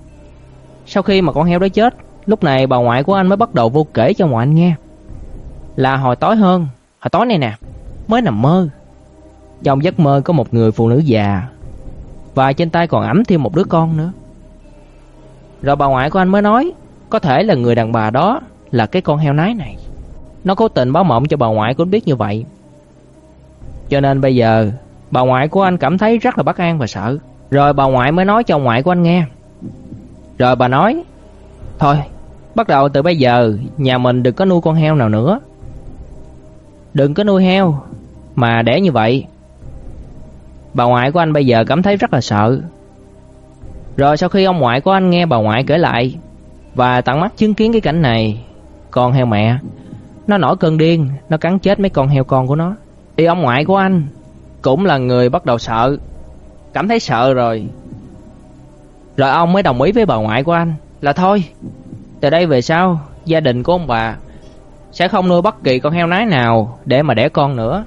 S1: Sau khi mà con heo đó chết, lúc này bà ngoại của anh mới bắt đầu vô kể cho ngoại anh nghe. Là hồi tối hơn, hồi tối này nè, mới nằm mơ. Trong giấc mơ có một người phụ nữ già và trên tay còn ẵm thêm một đứa con nữa. Rồi bà ngoại của anh mới nói, có thể là người đàn bà đó là cái con heo nái này. Nó cố tình báo mộng cho bà ngoại của anh biết như vậy. Cho nên bây giờ bà ngoại của anh cảm thấy rất là bất an và sợ. Rồi bà ngoại mới nói cho ông ngoại của anh nghe. Rồi bà nói, thôi, bắt đầu từ bây giờ nhà mình đừng có nuôi con heo nào nữa. Đừng có nuôi heo mà để như vậy. Bà ngoại của anh bây giờ cảm thấy rất là sợ. Rồi sau khi ông ngoại của anh nghe bà ngoại kể lại và tận mắt chứng kiến cái cảnh này, con heo mẹ nó nổi cơn điên, nó cắn chết mấy con heo con của nó. Thì ông ngoại của anh cũng là người bắt đầu sợ, cảm thấy sợ rồi. Rồi ông mới đồng ý với bà ngoại của anh là thôi, từ đây về sau gia đình của ông bà sẽ không nuôi bất kỳ con heo nái nào để mà đẻ con nữa.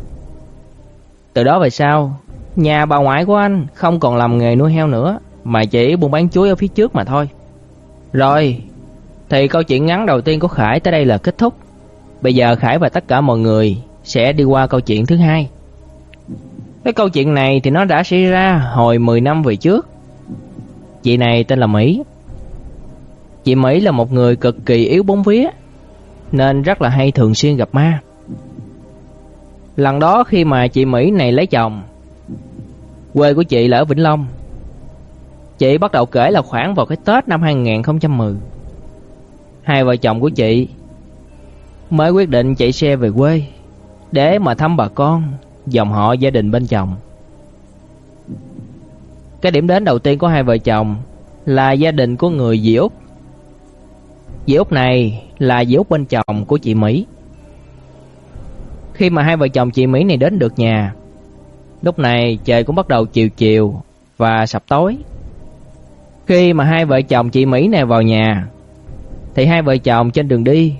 S1: Từ đó về sau, nhà bà ngoại của anh không còn làm nghề nuôi heo nữa mà chỉ buôn bán chuối ở phía trước mà thôi. Rồi, thì câu chuyện ngắn đầu tiên của Khải tới đây là kết thúc. Bây giờ Khải và tất cả mọi người sẽ đi qua câu chuyện thứ hai. Cái câu chuyện này thì nó đã xảy ra hồi 10 năm về trước. Chị này tên là Mỹ. Chị Mỹ là một người cực kỳ yếu bóng vía, nên rất là hay thường xuyên gặp ma. Lần đó khi mà chị Mỹ này lấy chồng, quê của chị là ở Vĩnh Long. Chị bắt đầu kể là khoảng vào cái Tết năm 2010. Hai vợ chồng của chị mới quyết định chạy xe về quê để mà thăm bà con, dòng họ gia đình bên chồng. Cái điểm đến đầu tiên của hai vợ chồng là gia đình của người dì Úc. Dì Úc này là dì Úc bên chồng của chị Mỹ. Khi mà hai vợ chồng chị Mỹ này đến được nhà, lúc này trời cũng bắt đầu chiều chiều và sập tối. Khi mà hai vợ chồng chị Mỹ này vào nhà, thì hai vợ chồng trên đường đi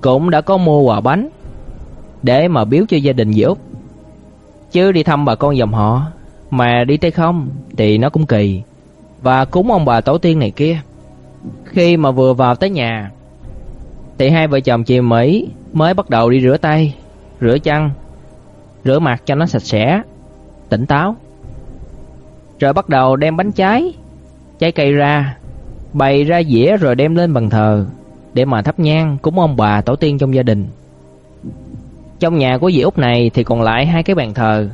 S1: cũng đã có mua quà bánh để mà biếu cho gia đình dì Út. Chứ đi thăm bà con dòng họ mà đi tay không thì nó cũng kỳ. Và cúng ông bà tổ tiên này kia. Khi mà vừa vào tới nhà thì hai vợ chồng chị Mỹ mới bắt đầu đi rửa tay, rửa chân, rửa mặt cho nó sạch sẽ, tỉnh táo. Rồi bắt đầu đem bánh trái, trái cây ra, bày ra dĩa rồi đem lên bàn thờ để mà thắp nhang cúng ông bà tổ tiên trong gia đình. Trong nhà của dì Út này thì còn lại hai cái bàn thờ.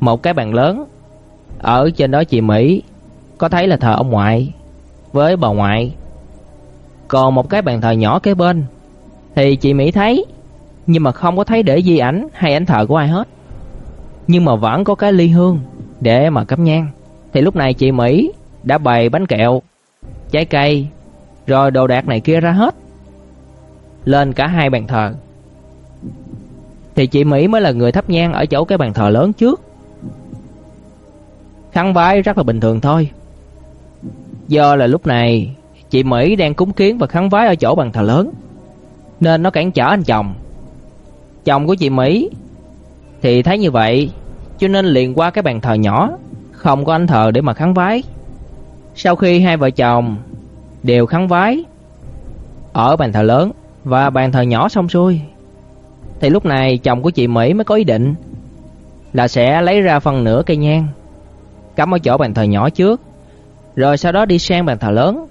S1: Một cái bàn lớn, ở trên đó chị Mỹ có thấy là thờ ông ngoại với bà ngoại. Còn một cái bàn thờ nhỏ kế bên thì chị Mỹ thấy nhưng mà không có thấy để di ảnh hay ảnh thờ của ai hết. Nhưng mà vẫn có cái ly hương để mà cắm nhang. Thì lúc này chị Mỹ đã bày bánh kẹo, trái cây Rồi đồ đạc này kia ra hết Lên cả hai bàn thờ thì chị Mỹ mới là người thắp nhang Ở chỗ cái bàn thờ lớn trước. Khăn vái rất là bình thường thôi. Do là lúc này, Chị Mỹ đang cúng kiến và khăn vái ở chỗ bàn thờ lớn, Nên nó cản trở anh chồng. Chồng của chị Mỹ Thì thấy như vậy, Cho nên liền qua cái bàn thờ nhỏ, Không có anh thờ để mà khăn vái. Sau khi hai vợ chồng Đều khăn vái Ở bàn thờ lớn Và bàn thờ nhỏ xong xuôi thì lúc này chồng của chị Mỹ mới có ý định Là sẽ lấy ra phần nửa cây nhang, Cắm ở chỗ bàn thờ nhỏ trước, Rồi sau đó đi sang bàn thờ lớn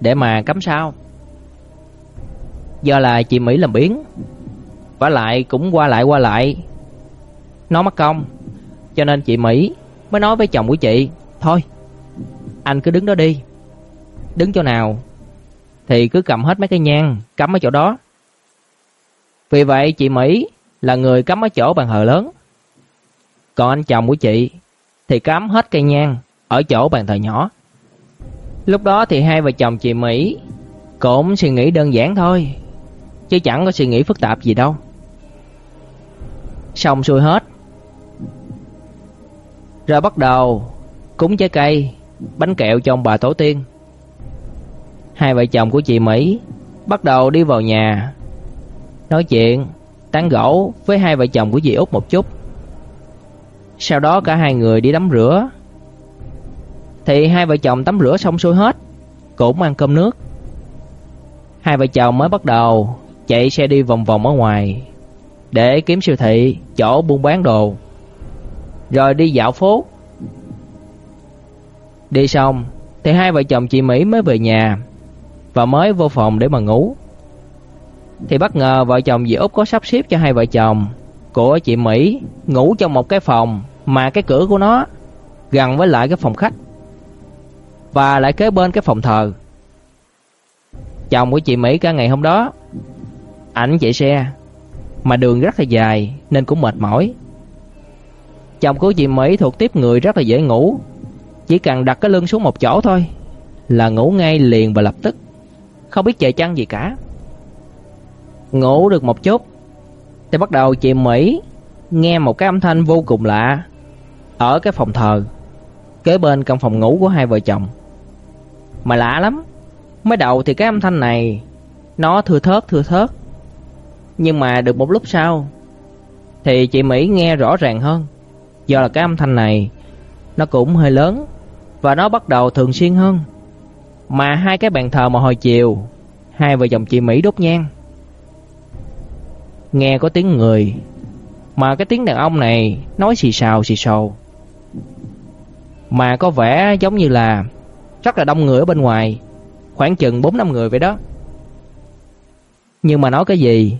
S1: Để mà cắm sau Do là chị Mỹ làm biến và lại cũng qua lại qua lại, Nó mất công, Cho nên chị Mỹ mới nói với chồng của chị, Thôi, anh cứ đứng đó đi, Đứng chỗ nào Thì cứ cầm hết mấy cây nhang Cắm ở chỗ đó. Vì vậy chị Mỹ là người cắm ở chỗ bàn thờ lớn. Còn anh chồng của chị Thì cắm hết cây nhang Ở chỗ bàn thờ nhỏ. Lúc đó thì hai vợ chồng chị Mỹ Cũng suy nghĩ đơn giản thôi, Chứ chẳng có suy nghĩ phức tạp gì đâu. Xong xuôi hết, Rồi bắt đầu Cúng trái cây, Bánh kẹo cho ông bà tổ tiên. Hai vợ chồng của chị Mỹ Bắt đầu đi vào nhà Nói chuyện Tán gẫu với hai vợ chồng của dì Út một chút Sau đó cả hai người đi tắm rửa Thì hai vợ chồng tắm rửa xong xuôi hết Cũng ăn cơm nước Hai vợ chồng mới bắt đầu Chạy xe đi vòng vòng ở ngoài để kiếm siêu thị, chỗ buôn bán đồ. Rồi đi dạo phố. Đi xong thì hai vợ chồng chị Mỹ mới về nhà và mới vô phòng để mà ngủ. Thì bất ngờ vợ chồng dì Út có sắp xếp cho hai vợ chồng của chị Mỹ ngủ trong một cái phòng mà cái cửa của nó gần với lại cái phòng khách và lại kế bên cái phòng thờ. Chồng của chị Mỹ cả ngày hôm đó ảnh chạy xe mà đường rất là dài nên cũng mệt mỏi. Chồng của chị Mỹ thuộc tiếp người rất là dễ ngủ, chỉ cần đặt cái lưng xuống một chỗ thôi là ngủ ngay liền và lập tức, không biết trời chăng gì cả. Ngủ được một chút thì bắt đầu chị Mỹ nghe một cái âm thanh vô cùng lạ ở cái phòng thờ, kế bên căn phòng ngủ của hai vợ chồng. Mà lạ lắm. Mới đầu thì cái âm thanh này nó thưa thớt thưa thớt nhưng mà được một lúc sau Thì chị Mỹ nghe rõ ràng hơn, Do là cái âm thanh này Nó cũng hơi lớn Và nó bắt đầu thường xuyên hơn Mà hai cái bàn thờ mà hồi chiều, Hai vợ chồng chị Mỹ đốt nhang Nghe có tiếng người Mà cái tiếng đàn ông này Nói xì xào, xì xồ Mà có vẻ giống như là Rất là đông người ở bên ngoài Khoảng chừng 4-5 người vậy đó Nhưng mà nói cái gì,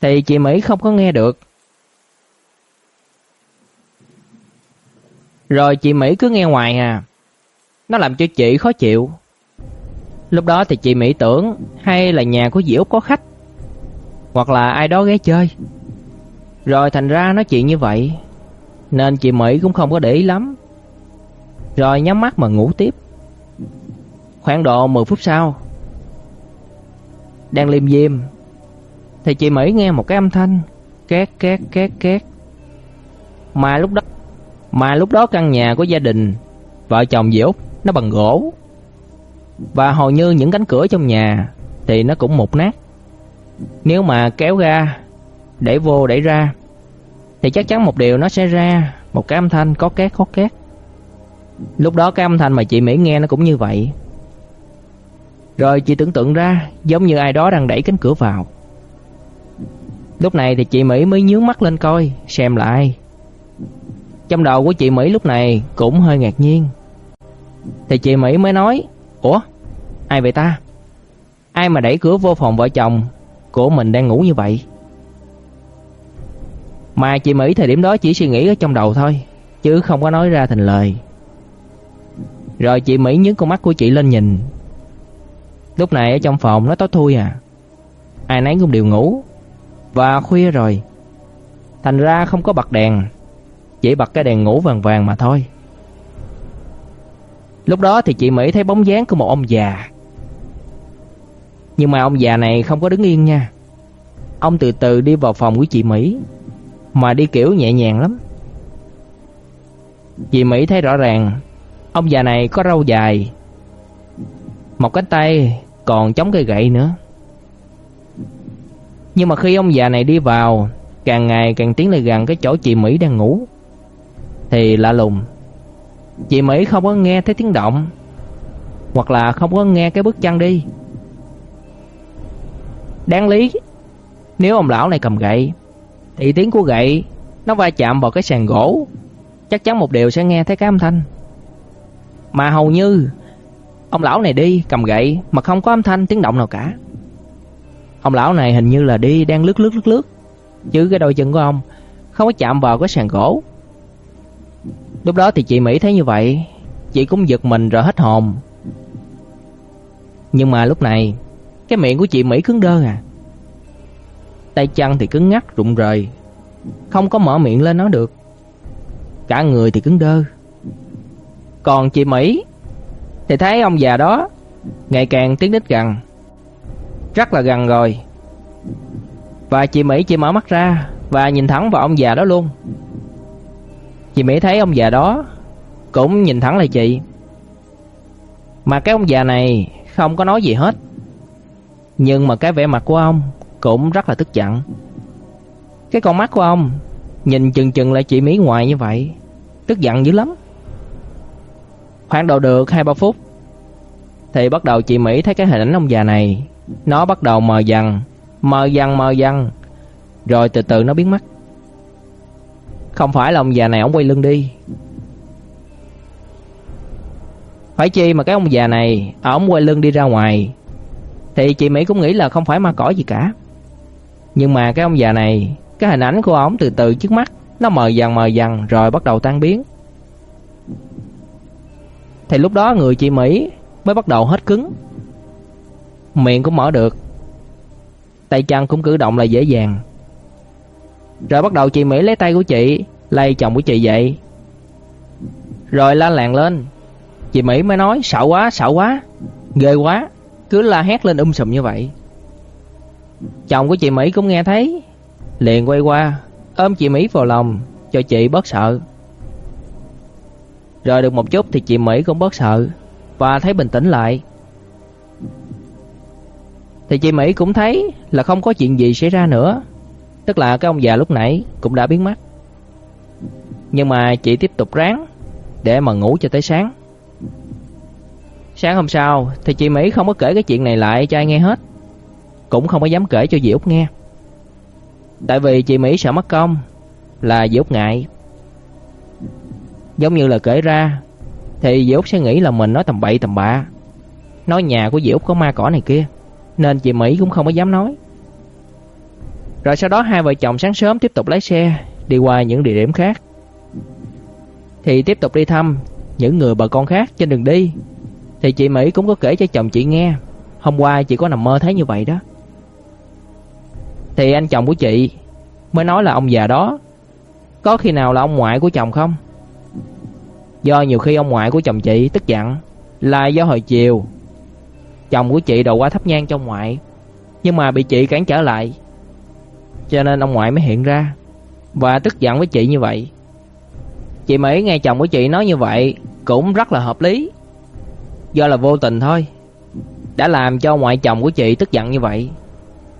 S1: thì chị Mỹ không có nghe được. Rồi chị Mỹ cứ nghe ngoài à. Nó làm cho chị khó chịu. Lúc đó thì chị Mỹ tưởng hay là nhà của dì Út có khách. Hoặc là ai đó ghé chơi. Rồi thành ra nói chuyện như vậy. Nên chị Mỹ cũng không có để ý lắm. Rồi nhắm mắt mà ngủ tiếp. Khoảng độ 10 phút sau. Đang liêm diêm thì chị Mỹ nghe một cái âm thanh két két két két. Mà lúc đó, mà lúc đó căn nhà của gia đình, vợ chồng dì Út, nó bằng gỗ. Và hầu như những cánh cửa trong nhà thì nó cũng mục nát. Nếu mà kéo ra để vô, đẩy ra, thì chắc chắn một điều nó sẽ ra một cái âm thanh có két có két. Lúc đó cái âm thanh mà chị Mỹ nghe nó cũng như vậy. Rồi chị tưởng tượng ra, giống như ai đó đang đẩy cánh cửa vào. Lúc này thì chị Mỹ mới nhướng mắt lên coi, Xem lại Trong đầu của chị Mỹ lúc này Cũng hơi ngạc nhiên Thì chị Mỹ mới nói, Ủa, ai vậy ta Ai mà đẩy cửa vô phòng vợ chồng của mình đang ngủ như vậy. Mà chị Mỹ thời điểm đó chỉ suy nghĩ ở trong đầu thôi, Chứ không có nói ra thành lời. Rồi chị Mỹ nhướng con mắt của chị lên nhìn. Lúc này ở trong phòng nó tối thui à. Ai nấy cũng đều ngủ. Và khuya rồi. Thành ra không có bật đèn, Chỉ bật cái đèn ngủ vàng vàng mà thôi. Lúc đó thì chị Mỹ thấy bóng dáng của một ông già. Nhưng mà ông già này không có đứng yên nha. Ông từ từ đi vào phòng của chị Mỹ, mà đi kiểu nhẹ nhàng lắm. Chị Mỹ thấy rõ ràng, ông già này có râu dài, một cánh tay còn chống cây gậy nữa. Nhưng mà khi ông già này đi vào, càng ngày càng tiến lại gần cái chỗ chị Mỹ đang ngủ, thì lạ lùng. Chị Mỹ không có nghe thấy tiếng động, hoặc là không có nghe cái bước chân đi. Đáng lý, nếu ông lão này cầm gậy, thì tiếng của gậy nó va chạm vào cái sàn gỗ, chắc chắn một điều sẽ nghe thấy cái âm thanh. Mà hầu như ông lão này đi cầm gậy mà không có âm thanh tiếng động nào cả. Ông lão này hình như là đi đang lướt lướt lướt lướt, chứ cái đôi chân của ông không có chạm vào cái sàn gỗ. Lúc đó thì chị Mỹ thấy như vậy, chị cũng giật mình rồi hết hồn. Nhưng mà lúc này, cái miệng của chị Mỹ cứng đơ à. Tay chân thì cứng ngắc rụng rời, không có mở miệng lên nói được. Cả người thì cứng đơ. Còn chị Mỹ thì thấy ông già đó ngày càng tiến đến gần. Rất là gần rồi. Và chị Mỹ chỉ mở mắt ra và nhìn thẳng vào ông già đó luôn. Chị Mỹ thấy ông già đó cũng nhìn thẳng lại chị. Mà cái ông già này không có nói gì hết. Nhưng mà cái vẻ mặt của ông cũng rất là tức giận. Cái con mắt của ông nhìn chừng chừng lại chị Mỹ ngoài như vậy, tức giận dữ lắm. Khoảng độ được 2-3 phút thì bắt đầu chị Mỹ thấy cái hình ảnh ông già này nó bắt đầu mờ dần, mờ dần mờ dần, rồi từ từ nó biến mất. Không phải là ông già này ông quay lưng đi. Phải chi mà cái ông già này ông quay lưng đi ra ngoài thì chị Mỹ cũng nghĩ là không phải ma cỏ gì cả. Nhưng mà cái ông già này, cái hình ảnh của ông từ từ trước mắt nó mờ dần mờ dần rồi bắt đầu tan biến. Thì lúc đó người chị Mỹ mới bắt đầu hết cứng. Miệng cũng mở được. Tay chân cũng cử động là dễ dàng. Rồi bắt đầu chị Mỹ lấy tay của chị lay chồng của chị dậy. Rồi la làng lên. Chị Mỹ mới nói sợ quá, sợ quá, ghê quá, cứ la hét lên um sùm như vậy. Chồng của chị Mỹ cũng nghe thấy, liền quay qua ôm chị Mỹ vào lòng cho chị bớt sợ. Rồi được một chút thì chị Mỹ cũng bớt sợ và thấy bình tĩnh lại. Thì chị Mỹ cũng thấy là không có chuyện gì xảy ra nữa, tức là cái ông già lúc nãy cũng đã biến mất. Nhưng mà chị tiếp tục ráng để mà ngủ cho tới sáng. Sáng hôm sau thì chị Mỹ không có kể cái chuyện này lại cho ai nghe hết, cũng không có dám kể cho dì Út nghe. Tại vì chị Mỹ sợ mất công, là dì Út ngại. Giống như là kể ra thì dì Út sẽ nghĩ là mình nói tầm bậy tầm bạ. Nói nhà của dì Út có ma cỏ này kia, nên chị Mỹ cũng không có dám nói. Rồi sau đó hai vợ chồng sáng sớm tiếp tục lái xe đi qua những địa điểm khác. Thì tiếp tục đi thăm những người bà con khác trên đường đi. Thì chị Mỹ cũng có kể cho chồng chị nghe, hôm qua chị có nằm mơ thấy như vậy đó. Thì anh chồng của chị mới nói là ông già đó có khi nào là ông ngoại của chồng không? Do nhiều khi ông ngoại của chồng chị tức giận là do hồi chiều chồng của chị đậu qua thấp nhang cho ông ngoại, nhưng mà bị chị cản trở lại. Cho nên ông ngoại mới hiện ra và tức giận với chị như vậy. Chị Mỹ nghe chồng của chị nói như vậy cũng rất là hợp lý. Do là vô tình thôi. Đã làm cho ngoại chồng của chị tức giận như vậy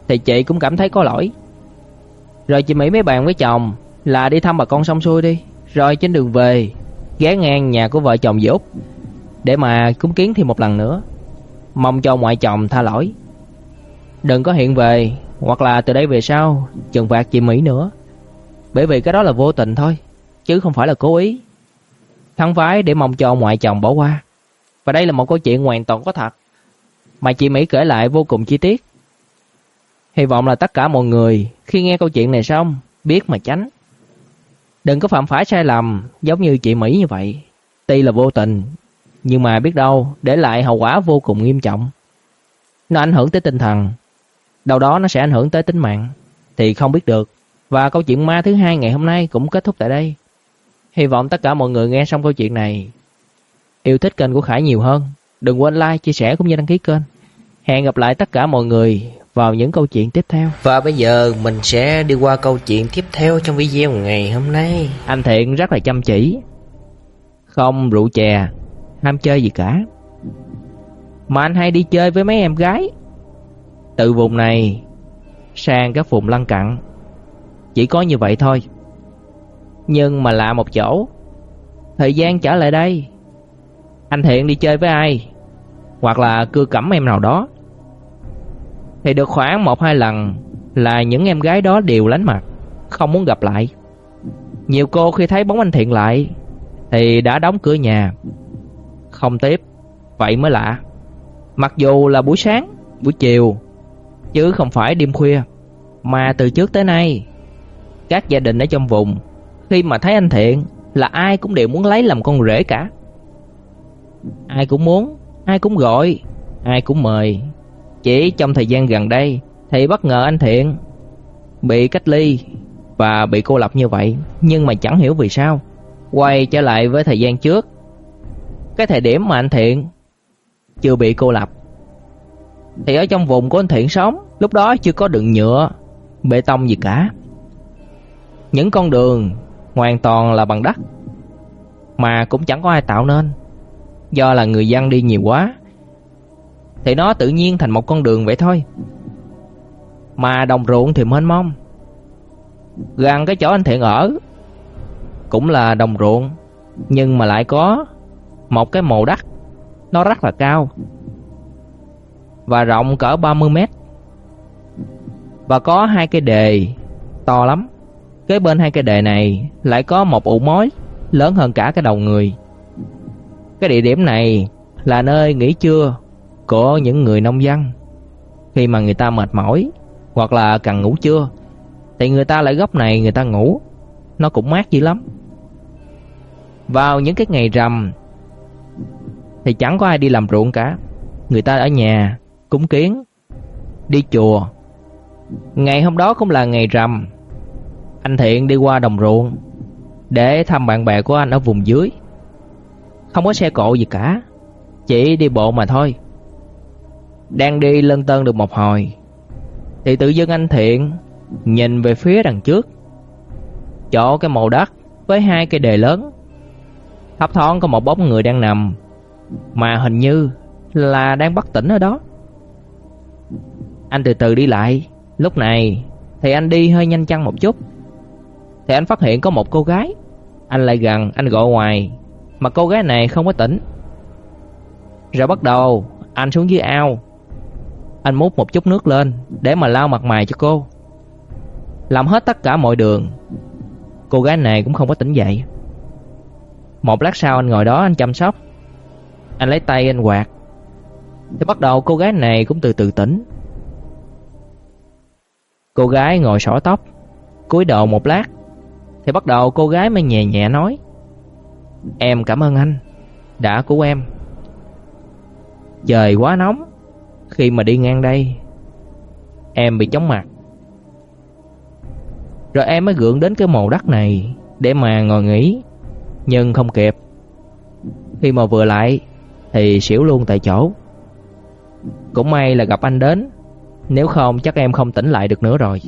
S1: thì chị cũng cảm thấy có lỗi. Rồi chị Mỹ mới bàn với chồng là đi thăm bà con xong xuôi đi, rồi trên đường về ghé ngang nhà của vợ chồng dốt, để mà cúng kiến thêm một lần nữa. Mong cho ngoại chồng tha lỗi. Đừng có hiện về hoặc là từ đây về sau trừng phạt chị Mỹ nữa. Bởi vì cái đó là vô tình thôi, chứ không phải là cố ý. Thắng phái để mong cho ngoại chồng bỏ qua. Và đây là một câu chuyện hoàn toàn có thật mà chị Mỹ kể lại vô cùng chi tiết. Hy vọng là tất cả mọi người khi nghe câu chuyện này xong biết mà tránh. Đừng có phạm phải sai lầm giống như chị Mỹ như vậy. Tuy là vô tình, nhưng mà biết đâu để lại hậu quả vô cùng nghiêm trọng. Nó ảnh hưởng tới tinh thần, đâu đó nó sẽ ảnh hưởng tới tính mạng, thì không biết được. Và câu chuyện ma thứ hai ngày hôm nay cũng kết thúc tại đây. Hy vọng tất cả mọi người nghe xong câu chuyện này yêu thích kênh của Khải nhiều hơn. Đừng quên like, chia sẻ cũng như đăng ký kênh Hẹn gặp lại tất cả mọi người vào những câu chuyện tiếp theo.
S2: Và bây giờ mình sẽ đi qua câu chuyện tiếp theo trong video ngày hôm nay.
S1: Anh Thiện rất là chăm chỉ, không rượu chè, ham chơi gì cả. Mà anh hay đi chơi với mấy em gái. Từ vùng này sang các vùng lân cận. Chỉ có như vậy thôi. Nhưng mà lạ một chỗ. Thời gian trở lại đây, anh Thiện đi chơi với ai, hoặc là cưa cẩm em nào đó, thì được khoảng một hai lần là những em gái đó đều lánh mặt, không muốn gặp lại. Nhiều cô khi thấy bóng anh Thiện lại thì đã đóng cửa nhà, không tiếp, vậy mới lạ. Mặc dù là buổi sáng, buổi chiều, chứ không phải đêm khuya, mà từ trước tới nay, các gia đình ở trong vùng khi mà thấy anh Thiện là ai cũng đều muốn lấy làm con rể cả. Ai cũng muốn, ai cũng gọi, ai cũng mời. Chỉ trong thời gian gần đây thì bất ngờ anh Thiện bị cách ly và bị cô lập như vậy, nhưng mà chẳng hiểu vì sao. Quay trở lại với thời gian trước, cái thời điểm mà anh Thiện chưa bị cô lập thì ở trong vùng của anh Thiện sống, lúc đó chưa có đường nhựa, bê tông gì cả. Những con đường hoàn toàn là bằng đất, mà cũng chẳng có ai tạo nên. Do là người dân đi nhiều quá, thì nó tự nhiên thành một con đường vậy thôi. Mà đồng ruộng thì mênh mông. Gần cái chỗ anh Thiện ở cũng là đồng ruộng, nhưng mà lại có một cái mồ đất nó rất là cao và rộng cỡ 30 mét. Và có hai cái đề to lắm. Kế bên hai cái đề này lại có một ụ mối lớn hơn cả cái đầu người. Cái địa điểm này là nơi nghỉ trưa của những người nông dân. Khi mà người ta mệt mỏi hoặc là cần ngủ trưa thì người ta lại góc này người ta ngủ. Nó cũng mát dữ lắm. Vào những cái ngày rằm thì chẳng có ai đi làm ruộng cả. Người ta ở nhà cúng kiến, đi chùa. Ngày hôm đó cũng là ngày rằm. Anh Thiện đi qua đồng ruộng để thăm bạn bè của anh ở vùng dưới. Không có xe cộ gì cả, chỉ đi bộ mà thôi. Đang đi lân tân được một hồi thì tự dưng anh Thiện nhìn về phía đằng trước. Chỗ cái màu đất với hai cây đề lớn. Thấp thoáng có một bóng người đang nằm mà hình như là đang bất tỉnh ở đó. Anh từ từ đi lại, lúc này thì anh đi hơi nhanh chăng một chút. Thì anh phát hiện có một cô gái. Anh lại gần, anh gọi ngoài, mà cô gái này không có tỉnh. Rồi bắt đầu anh xuống dưới ao. Anh múc một chút nước lên để mà lau mặt mày cho cô. Làm hết tất cả mọi đường. Cô gái này cũng không có tỉnh dậy. Một lát sau anh ngồi đó anh chăm sóc. Anh lấy tay anh quạt. Thì bắt đầu cô gái này cũng từ từ tỉnh. Cô gái ngồi xõa tóc, cúi đầu một lát, thì bắt đầu cô gái mới nhẹ nhẹ nói: "Em cảm ơn anh đã cứu em. Trời quá nóng, khi mà đi ngang đây em bị chóng mặt. Rồi em mới gượng đến cái mồ đất này để mà ngồi nghỉ, nhưng không kịp. Khi mà vừa lại thì xỉu luôn tại chỗ. Cũng may là gặp anh đến nếu không chắc em không tỉnh lại được nữa rồi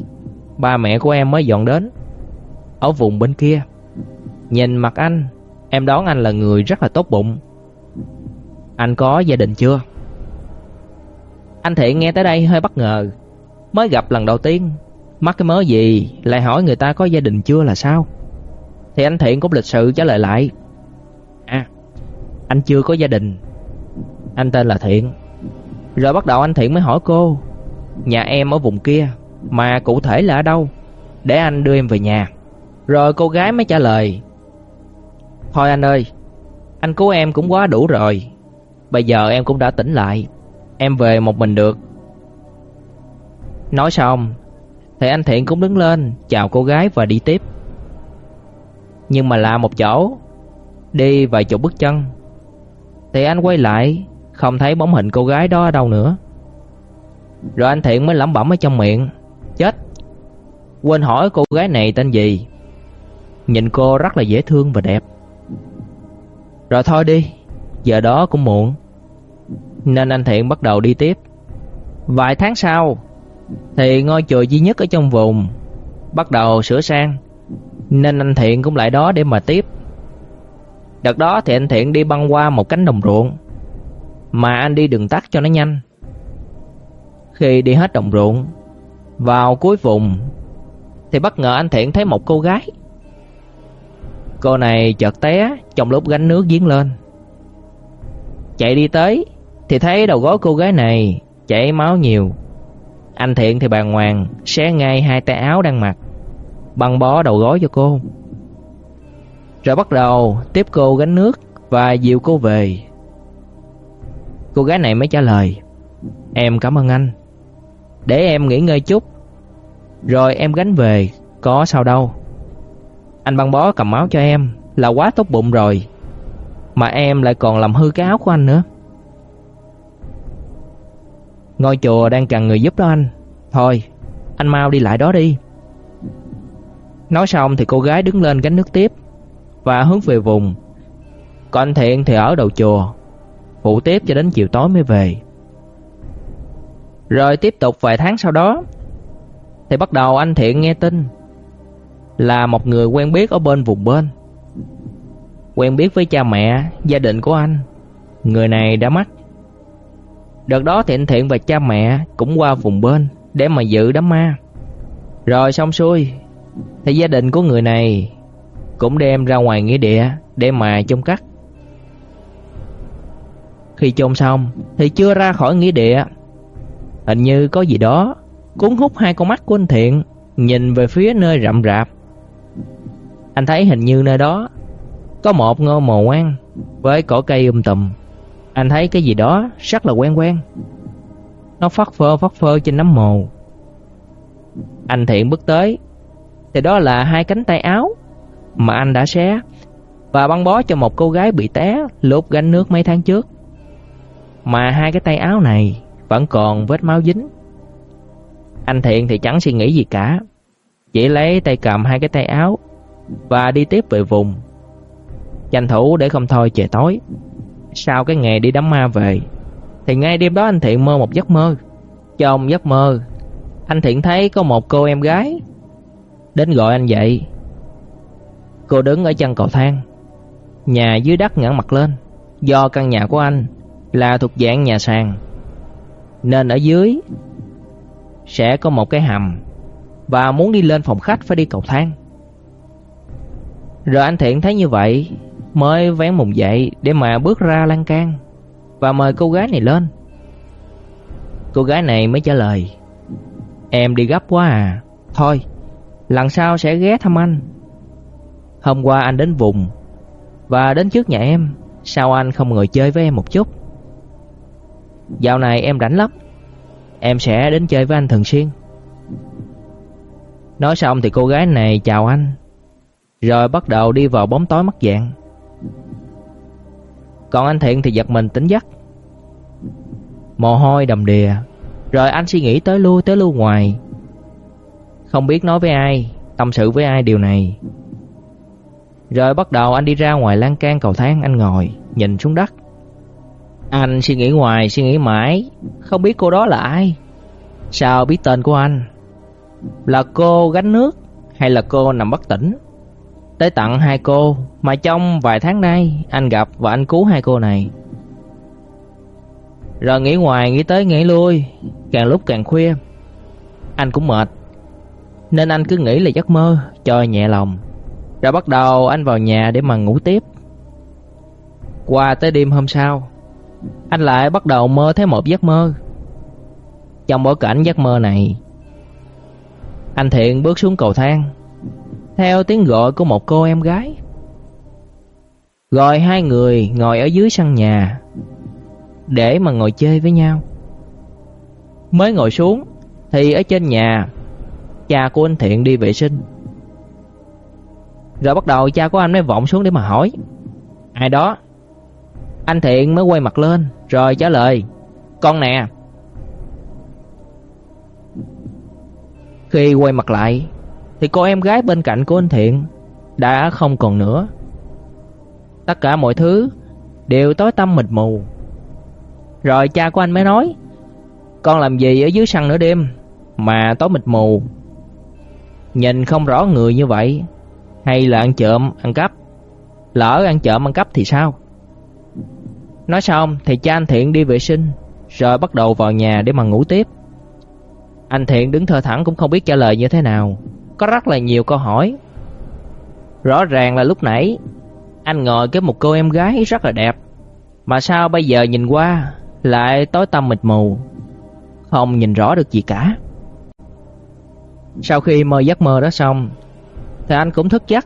S1: Ba mẹ của em mới dọn đến Ở vùng bên kia Nhìn mặt anh Em đoán anh là người rất là tốt bụng. Anh có gia đình chưa? Anh Thiện nghe tới đây hơi bất ngờ. Mới gặp lần đầu tiên. Mắc cái mớ gì? Lại hỏi người ta có gia đình chưa là sao? Thì anh Thiện cũng lịch sự trả lời lại. À Anh chưa có gia đình. Anh tên là Thiện. Rồi bắt đầu anh Thiện mới hỏi cô. Nhà em ở vùng kia, Mà cụ thể là ở đâu? Để anh đưa em về nhà. Rồi cô gái mới trả lời. Thôi anh ơi, Anh cứu em cũng quá đủ rồi. Bây giờ em cũng đã tỉnh lại, Em về một mình được. Nói xong Thì anh Thiện cũng đứng lên, Chào cô gái và đi tiếp. Nhưng mà lạ một chỗ, Đi vài chục bước chân Thì anh quay lại, Không thấy bóng hình cô gái đó ở đâu nữa. Rồi anh Thiện mới lẩm bẩm ở trong miệng, Chết, Quên hỏi cô gái này tên gì. Nhìn cô rất là dễ thương và đẹp. Rồi thôi đi Giờ đó cũng muộn Nên anh Thiện bắt đầu đi tiếp Vài tháng sau thì ngôi chùa duy nhất ở trong vùng bắt đầu sửa sang, nên anh Thiện cũng lại đó để mà tiếp. Đợt đó thì anh Thiện đi băng qua một cánh đồng ruộng, mà anh đi đường tắt cho nó nhanh. Khi đi hết đồng ruộng, vào cuối vùng thì bất ngờ anh Thiện thấy một cô gái. Cô này chợt té trong lúc gánh nước giếng lên. Chạy đi tới thì thấy đầu gối cô gái này chảy máu nhiều. Anh Thiện thì bàng hoàng xé ngay hai tay áo đang mặc, băng bó đầu gối cho cô. Rồi bắt đầu tiếp cô gánh nước và dìu cô về. Cô gái này mới trả lời: "Em cảm ơn anh. Để em nghỉ ngơi chút, rồi em gánh về, có sao đâu. Anh băng bó cầm máu cho em là quá tốt bụng rồi, mà em lại còn làm hư cái áo của anh nữa." Ngôi chùa đang cần người giúp đó anh. Thôi anh mau đi lại đó đi. Nói xong thì cô gái đứng lên gánh nước tiếp Và hướng về vùng. Còn anh Thiện thì ở đầu chùa Phụ tiếp cho đến chiều tối mới về. Rồi tiếp tục vài tháng sau đó Thì bắt đầu anh Thiện nghe tin. Là một người quen biết ở bên vùng bên Quen biết với cha mẹ, gia đình của anh Người này đã mất Đợt đó thiện Thiện và cha mẹ cũng qua vùng bên để mà dự đám ma. Rồi xong xuôi, thì gia đình của người này cũng đem ra ngoài nghĩa địa để mà chôn cất. Khi chôn xong thì chưa ra khỏi nghĩa địa, hình như có gì đó cuốn hút hai con mắt của anh Thiện nhìn về phía nơi rậm rạp. Anh thấy hình như nơi đó có một ngôi mồ quan với cỏ cây um tùm. Anh thấy cái gì đó rất là quen quen. Nó phất phơ phất phơ trên nấm mồ. Anh Thiện bước tới, thì đó là hai cánh tay áo mà anh đã xé và băng bó cho một cô gái bị té lúc gánh nước mấy tháng trước. Mà hai cái tay áo này vẫn còn vết máu dính. Anh Thiện thì chẳng suy nghĩ gì cả, chỉ lấy tay cầm hai cái tay áo và đi tiếp về vùng. Tranh thủ để không thôi trời tối. Sau cái ngày đi đám ma về, Thì ngay đêm đó anh Thiện mơ một giấc mơ Trong giấc mơ, Anh Thiện thấy có một cô em gái Đến gọi anh dậy Cô đứng ở chân cầu thang, Nhà dưới đất ngẩng mặt lên, Do căn nhà của anh Là thuộc dạng nhà sàn Nên ở dưới Sẽ có một cái hầm Và muốn đi lên phòng khách phải đi cầu thang rồi anh Thiện thấy như vậy mới vén mùng dậy để mà bước ra lan can và mời cô gái này lên. Cô gái này mới trả lời: "Em đi gấp quá à. Thôi, lần sau sẽ ghé thăm anh. Hôm qua anh đến vùng và đến trước nhà em, sao anh không ngồi chơi với em một chút? Dạo này em rảnh lắm. Em sẽ đến chơi với anh thường xuyên." Nói xong thì cô gái này chào anh, rồi bắt đầu đi vào bóng tối mất dạng. Còn anh Thiện thì giật mình tỉnh giấc. Mồ hôi đầm đìa. Rồi anh suy nghĩ tới lui tới lui ngoài. Không biết nói với ai, Tâm sự với ai điều này. Rồi bắt đầu anh đi ra ngoài lan can cầu thang, Anh ngồi, nhìn xuống đất. Anh suy nghĩ ngoài suy nghĩ mãi. Không biết cô đó là ai? Sao biết tên của anh? Là cô gánh nước Hay là cô nằm bất tỉnh? Tới tặng hai cô mà trong vài tháng nay anh gặp và anh cứu hai cô này. Rồi nghĩ ngoài nghĩ tới nghĩ lui, càng lúc càng khuya. Anh cũng mệt, nên anh cứ nghĩ là giấc mơ cho nhẹ lòng. Rồi bắt đầu anh vào nhà để mà ngủ tiếp. Qua tới đêm hôm sau, anh lại bắt đầu mơ thấy một giấc mơ. Trong bối cảnh giấc mơ này, anh Thiện bước xuống cầu thang theo tiếng gọi của một cô em gái. Gọi hai người ngồi ở dưới sân nhà, để mà ngồi chơi với nhau. Mới ngồi xuống, thì ở trên nhà, cha của anh Thiện đi vệ sinh. Rồi bắt đầu cha của anh mới vọng xuống để mà hỏi, Ai đó Anh Thiện mới quay mặt lên, Rồi trả lời, Con nè Khi quay mặt lại thì cô em gái bên cạnh của anh Thiện đã không còn nữa. Tất cả mọi thứ đều tối tăm mịt mù. Rồi cha của anh mới nói, Con làm gì ở dưới sân nửa đêm Mà tối mịt mù? Nhìn không rõ người như vậy Hay là ăn trộm, ăn cắp? Lỡ ăn trộm, ăn cắp thì sao? Nói xong thì cha anh Thiện đi vệ sinh Rồi bắt đầu vào nhà để mà ngủ tiếp. Anh Thiện đứng thờ thẳng cũng không biết trả lời như thế nào. Có rất là nhiều câu hỏi. Rõ ràng là lúc nãy, Anh ngồi với một cô em gái rất là đẹp, Mà sao bây giờ nhìn qua Lại tối tăm mịt mù, Không nhìn rõ được gì cả. Sau khi mơ giấc mơ đó xong, Thì anh cũng thức giấc,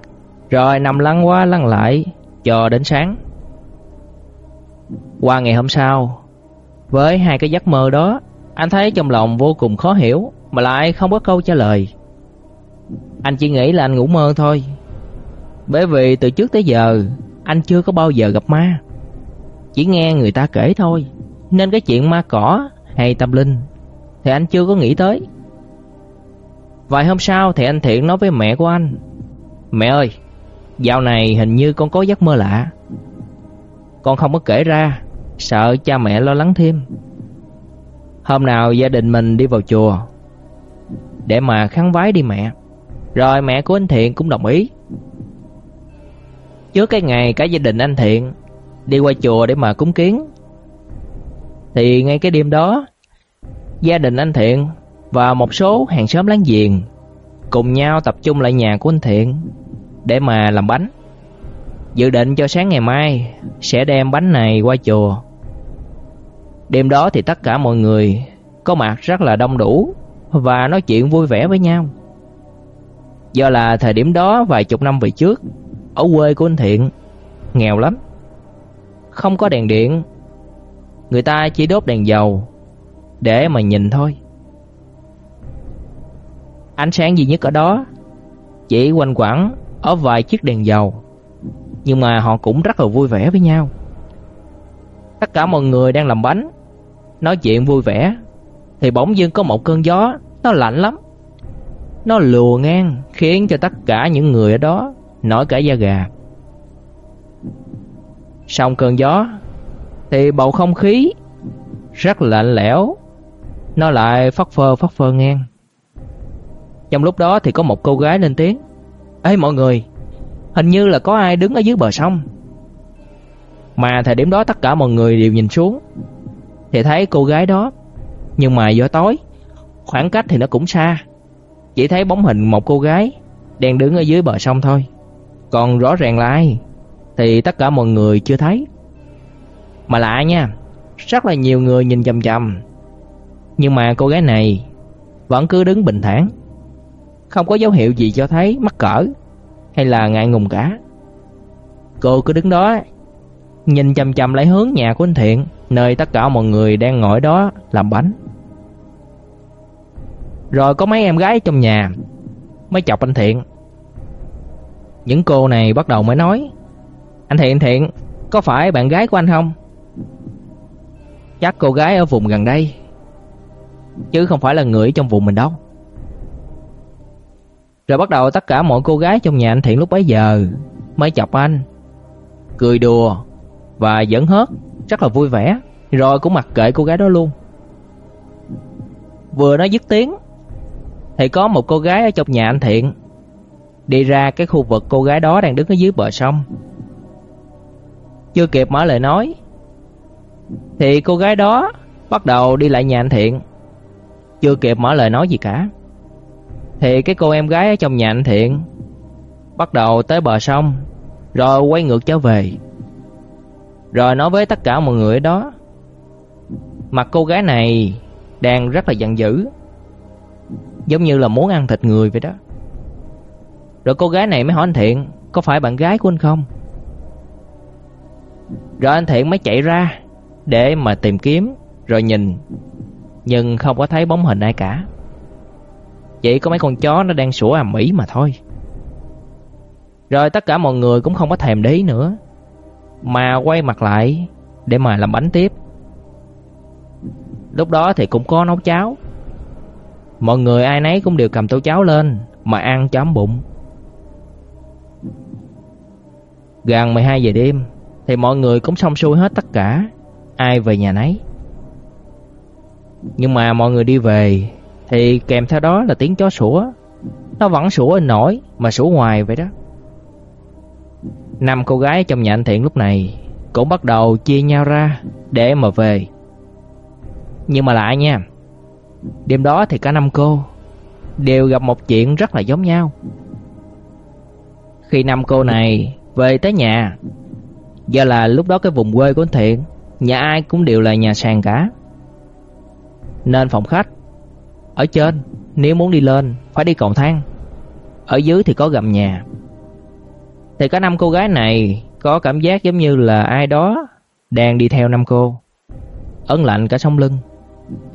S1: Rồi nằm lăn qua lăn lại Cho đến sáng. Qua ngày hôm sau, Với hai cái giấc mơ đó, Anh thấy trong lòng vô cùng khó hiểu, Mà lại không có câu trả lời. Anh chỉ nghĩ là anh ngủ mơ thôi. Bởi vì từ trước tới giờ, Anh chưa có bao giờ gặp ma. Chỉ nghe người ta kể thôi, Nên cái chuyện ma cỏ hay tâm linh Thì anh chưa có nghĩ tới. Vài hôm sau thì anh Thiện nói với mẹ của anh, Mẹ ơi, Dạo này hình như con có giấc mơ lạ. Con không có kể ra, Sợ cha mẹ lo lắng thêm. Hôm nào gia đình mình đi vào chùa Để mà khăn vái đi mẹ. Rồi mẹ của anh Thiện cũng đồng ý. Trước cái ngày cả gia đình anh Thiện Đi qua chùa để mà cúng kiến. Thì ngay cái đêm đó, Gia đình anh Thiện Và một số hàng xóm láng giềng Cùng nhau tập trung lại nhà của anh Thiện Để mà làm bánh. Dự định cho sáng ngày mai Sẽ đem bánh này qua chùa. Đêm đó thì tất cả mọi người Có mặt rất là đông đủ Và nói chuyện vui vẻ với nhau. Do là thời điểm đó vài chục năm về trước ở quê của anh Thiện nghèo lắm. Không có đèn điện. Người ta chỉ đốt đèn dầu để mà nhìn thôi. Ánh sáng duy nhất ở đó chỉ quanh quẩn ở vài chiếc đèn dầu. Nhưng mà họ cũng rất là vui vẻ với nhau. Tất cả mọi người đang làm bánh, nói chuyện vui vẻ thì bỗng dưng có một cơn gió nó lạnh lắm. Nó lùa ngang khiến cho tất cả những người ở đó nổi cả da gà. Sau cơn gió thì bầu không khí rất lạnh lẽo, nó lại phất phơ phất phơ ngang. Trong lúc đó thì có một cô gái lên tiếng: "Ê mọi người, hình như là có ai đứng ở dưới bờ sông." Mà thời điểm đó tất cả mọi người đều nhìn xuống thì thấy cô gái đó, nhưng mà do tối, khoảng cách thì nó cũng xa, chỉ thấy bóng hình một cô gái đang đứng ở dưới bờ sông thôi. Còn rõ ràng là ai Thì tất cả mọi người chưa thấy. Mà lạ nha Rất là nhiều người nhìn chằm chằm, Nhưng mà cô gái này Vẫn cứ đứng bình thản Không có dấu hiệu gì cho thấy mắc cỡ Hay là ngại ngùng cả. Cô cứ đứng đó Nhìn chằm chằm lại hướng nhà của anh Thiện Nơi tất cả mọi người đang ngồi đó làm bánh. Rồi có mấy em gái trong nhà Mới chọc anh Thiện. Những cô này bắt đầu mới nói, Anh Thiện Thiện, Có phải bạn gái của anh không? Chắc cô gái ở vùng gần đây, Chứ không phải là người trong vùng mình đâu. Rồi bắt đầu tất cả mọi cô gái trong nhà anh Thiện lúc bấy giờ Mới chọc anh, Cười đùa Và giỡn hớt, Rất là vui vẻ, Rồi cũng mặc kệ cô gái đó luôn. Vừa nói dứt tiếng thì có một cô gái ở trong nhà anh Thiện đi ra cái khu vực cô gái đó đang đứng ở dưới bờ sông. Chưa kịp mở lời nói, thì cô gái đó bắt đầu đi lại nhà anh Thiện. Chưa kịp mở lời nói gì cả, thì cái cô em gái ở trong nhà anh Thiện bắt đầu tới bờ sông, rồi quay ngược trở về. Rồi nói với tất cả mọi người ở đó, Mặt cô gái này đang rất là giận dữ Giống như là muốn ăn thịt người vậy đó. Rồi cô gái này mới hỏi anh Thiện, Có phải bạn gái của anh không? Rồi anh Thiện mới chạy ra Để mà tìm kiếm, Rồi nhìn, Nhưng không có thấy bóng hình ai cả. Chỉ có mấy con chó nó đang sủa ầm ĩ mà thôi. Rồi tất cả mọi người cũng không có thèm để ý nữa, Mà quay mặt lại Để mà làm bánh tiếp. Lúc đó thì cũng có nấu cháo Mọi người ai nấy cũng đều cầm tô cháo lên Mà ăn cho ấm bụng Gần 12 giờ đêm thì mọi người cũng xong xuôi hết tất cả, ai về nhà nấy. Nhưng mà mọi người đi về thì kèm theo đó là tiếng chó sủa. Nó vẫn sủa in nổi mà sủa ngoài vậy đó. Năm cô gái trong nhà anh Thiện lúc này cũng bắt đầu chia nhau ra để mà về. Nhưng mà lại nha, đêm đó thì cả năm cô đều gặp một chuyện rất là giống nhau. Khi năm cô này về tới nhà, do là lúc đó cái vùng quê của anh Thiện, nhà ai cũng đều là nhà sàn cả. Nên phòng khách ở trên nếu muốn đi lên phải đi cầu thang, ở dưới thì có gầm nhà. Thì cả năm cô gái này có cảm giác giống như là ai đó đang đi theo năm cô. Ấn lạnh cả sống lưng.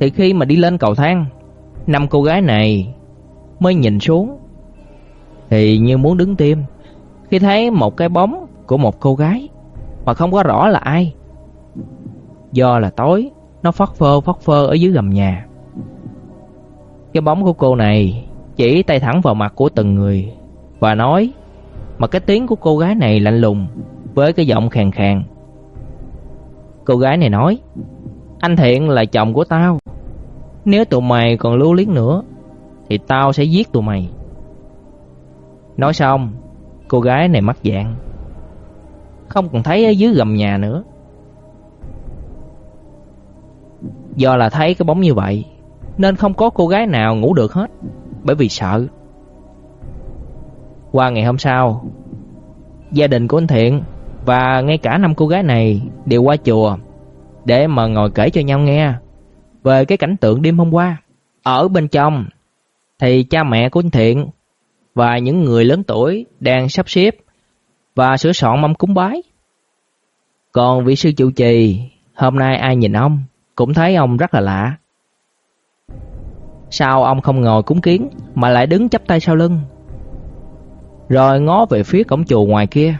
S1: Thì khi mà đi lên cầu thang, năm cô gái này mới nhìn xuống thì như muốn đứng tim khi thấy một cái bóng của một cô gái mà không có rõ là ai. Do là tối, nó phất phơ phất phơ ở dưới gầm nhà. Cái bóng của cô này chỉ tay thẳng vào mặt của từng người và nói mà cái tiếng của cô gái này lạnh lùng với cái giọng khàn khàn. Cô gái này nói: "Anh Thiện là chồng của tao. Nếu tụi mày còn lưu luyến nữa thì tao sẽ giết tụi mày." Nói xong, cô gái này mất dạng. Không còn thấy ở dưới gầm nhà nữa. Do là thấy cái bóng như vậy nên không có cô gái nào ngủ được hết bởi vì sợ. Qua ngày hôm sau, gia đình của anh Thiện và ngay cả năm cô gái này đều qua chùa để mà ngồi kể cho nhau nghe về cái cảnh tượng đêm hôm qua. Ở bên trong thì cha mẹ của anh Thiện và những người lớn tuổi đang sắp xếp và sửa soạn mâm cúng bái. Còn vị sư trụ trì, hôm nay ai nhìn ông cũng thấy ông rất là lạ. Sao ông không ngồi cúng kiến mà lại đứng chắp tay sau lưng? Rồi ngó về phía cổng chùa ngoài kia.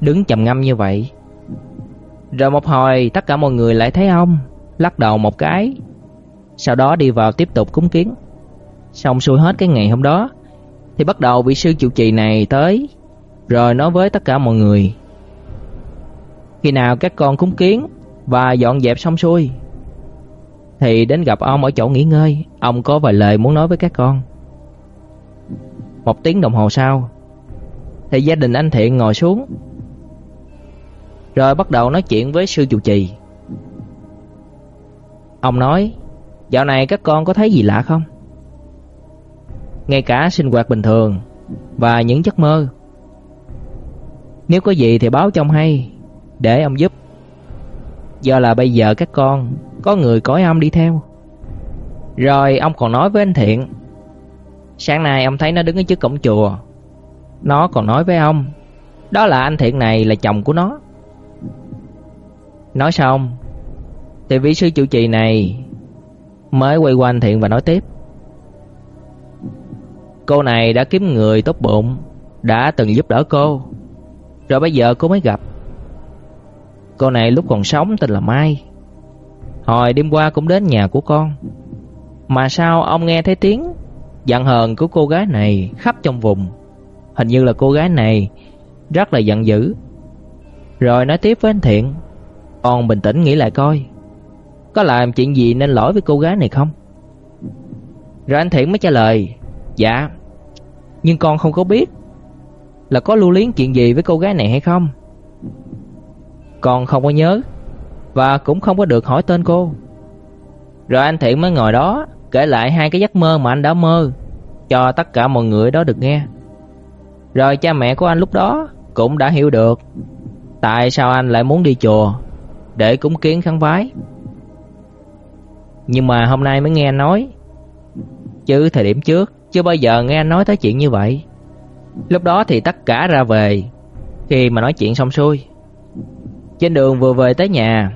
S1: Đứng trầm ngâm như vậy. Rồi một hồi tất cả mọi người lại thấy ông lắc đầu một cái. Sau đó đi vào tiếp tục cúng kiến. Xong xuôi hết cái ngày hôm đó thì bắt đầu vị sư trụ trì này tới rồi nói với tất cả mọi người. Khi nào các con cúng kiến và dọn dẹp xong xuôi thì đến gặp ông ở chỗ nghỉ ngơi, ông có vài lời muốn nói với các con. Một tiếng đồng hồ sau, thì gia đình anh Thiện ngồi xuống, rồi bắt đầu nói chuyện với sư trụ trì. Ông nói, dạo này các con có thấy gì lạ không? Ngay cả sinh hoạt bình thường và những giấc mơ. Nếu có gì thì báo cho ông hay, để ông giúp. Do là bây giờ các con có người cõi âm đi theo. Rồi ông còn nói với anh Thiện. Sáng nay ông thấy nó đứng ở trước cổng chùa. Nó còn nói với ông, đó là anh Thiện này là chồng của nó. Nói xong, thì vị sư chủ trì này mới quay qua anh Thiện và nói tiếp. Cô này đã kiếm người tốt bụng, đã từng giúp đỡ cô, rồi bây giờ cô mới gặp. Cô này lúc còn sống tên là Mai. Hồi đêm qua cũng đến nhà của con. Mà sao ông nghe thấy tiếng Giận hờn của cô gái này khắp trong vùng? Hình như là cô gái này Rất là giận dữ. Rồi nói tiếp với anh Thiện. Con bình tĩnh nghĩ lại coi Có làm chuyện gì nên lỗi với cô gái này không Rồi anh Thiện mới trả lời Dạ Nhưng con không có biết Là có lưu luyến chuyện gì với cô gái này hay không Con không có nhớ và cũng không có được hỏi tên cô. Rồi anh Thiện mới ngồi đó, kể lại hai cái giấc mơ mà anh đã mơ cho tất cả mọi người đó được nghe. Rồi cha mẹ của anh lúc đó cũng đã hiểu được tại sao anh lại muốn đi chùa để cúng kiến khấn vái. Nhưng mà hôm nay mới nghe nói, chứ thời điểm trước chưa bao giờ nghe nói tới chuyện như vậy. Lúc đó thì tất cả ra về, khi mà nói chuyện xong xuôi. Trên đường vừa về tới nhà,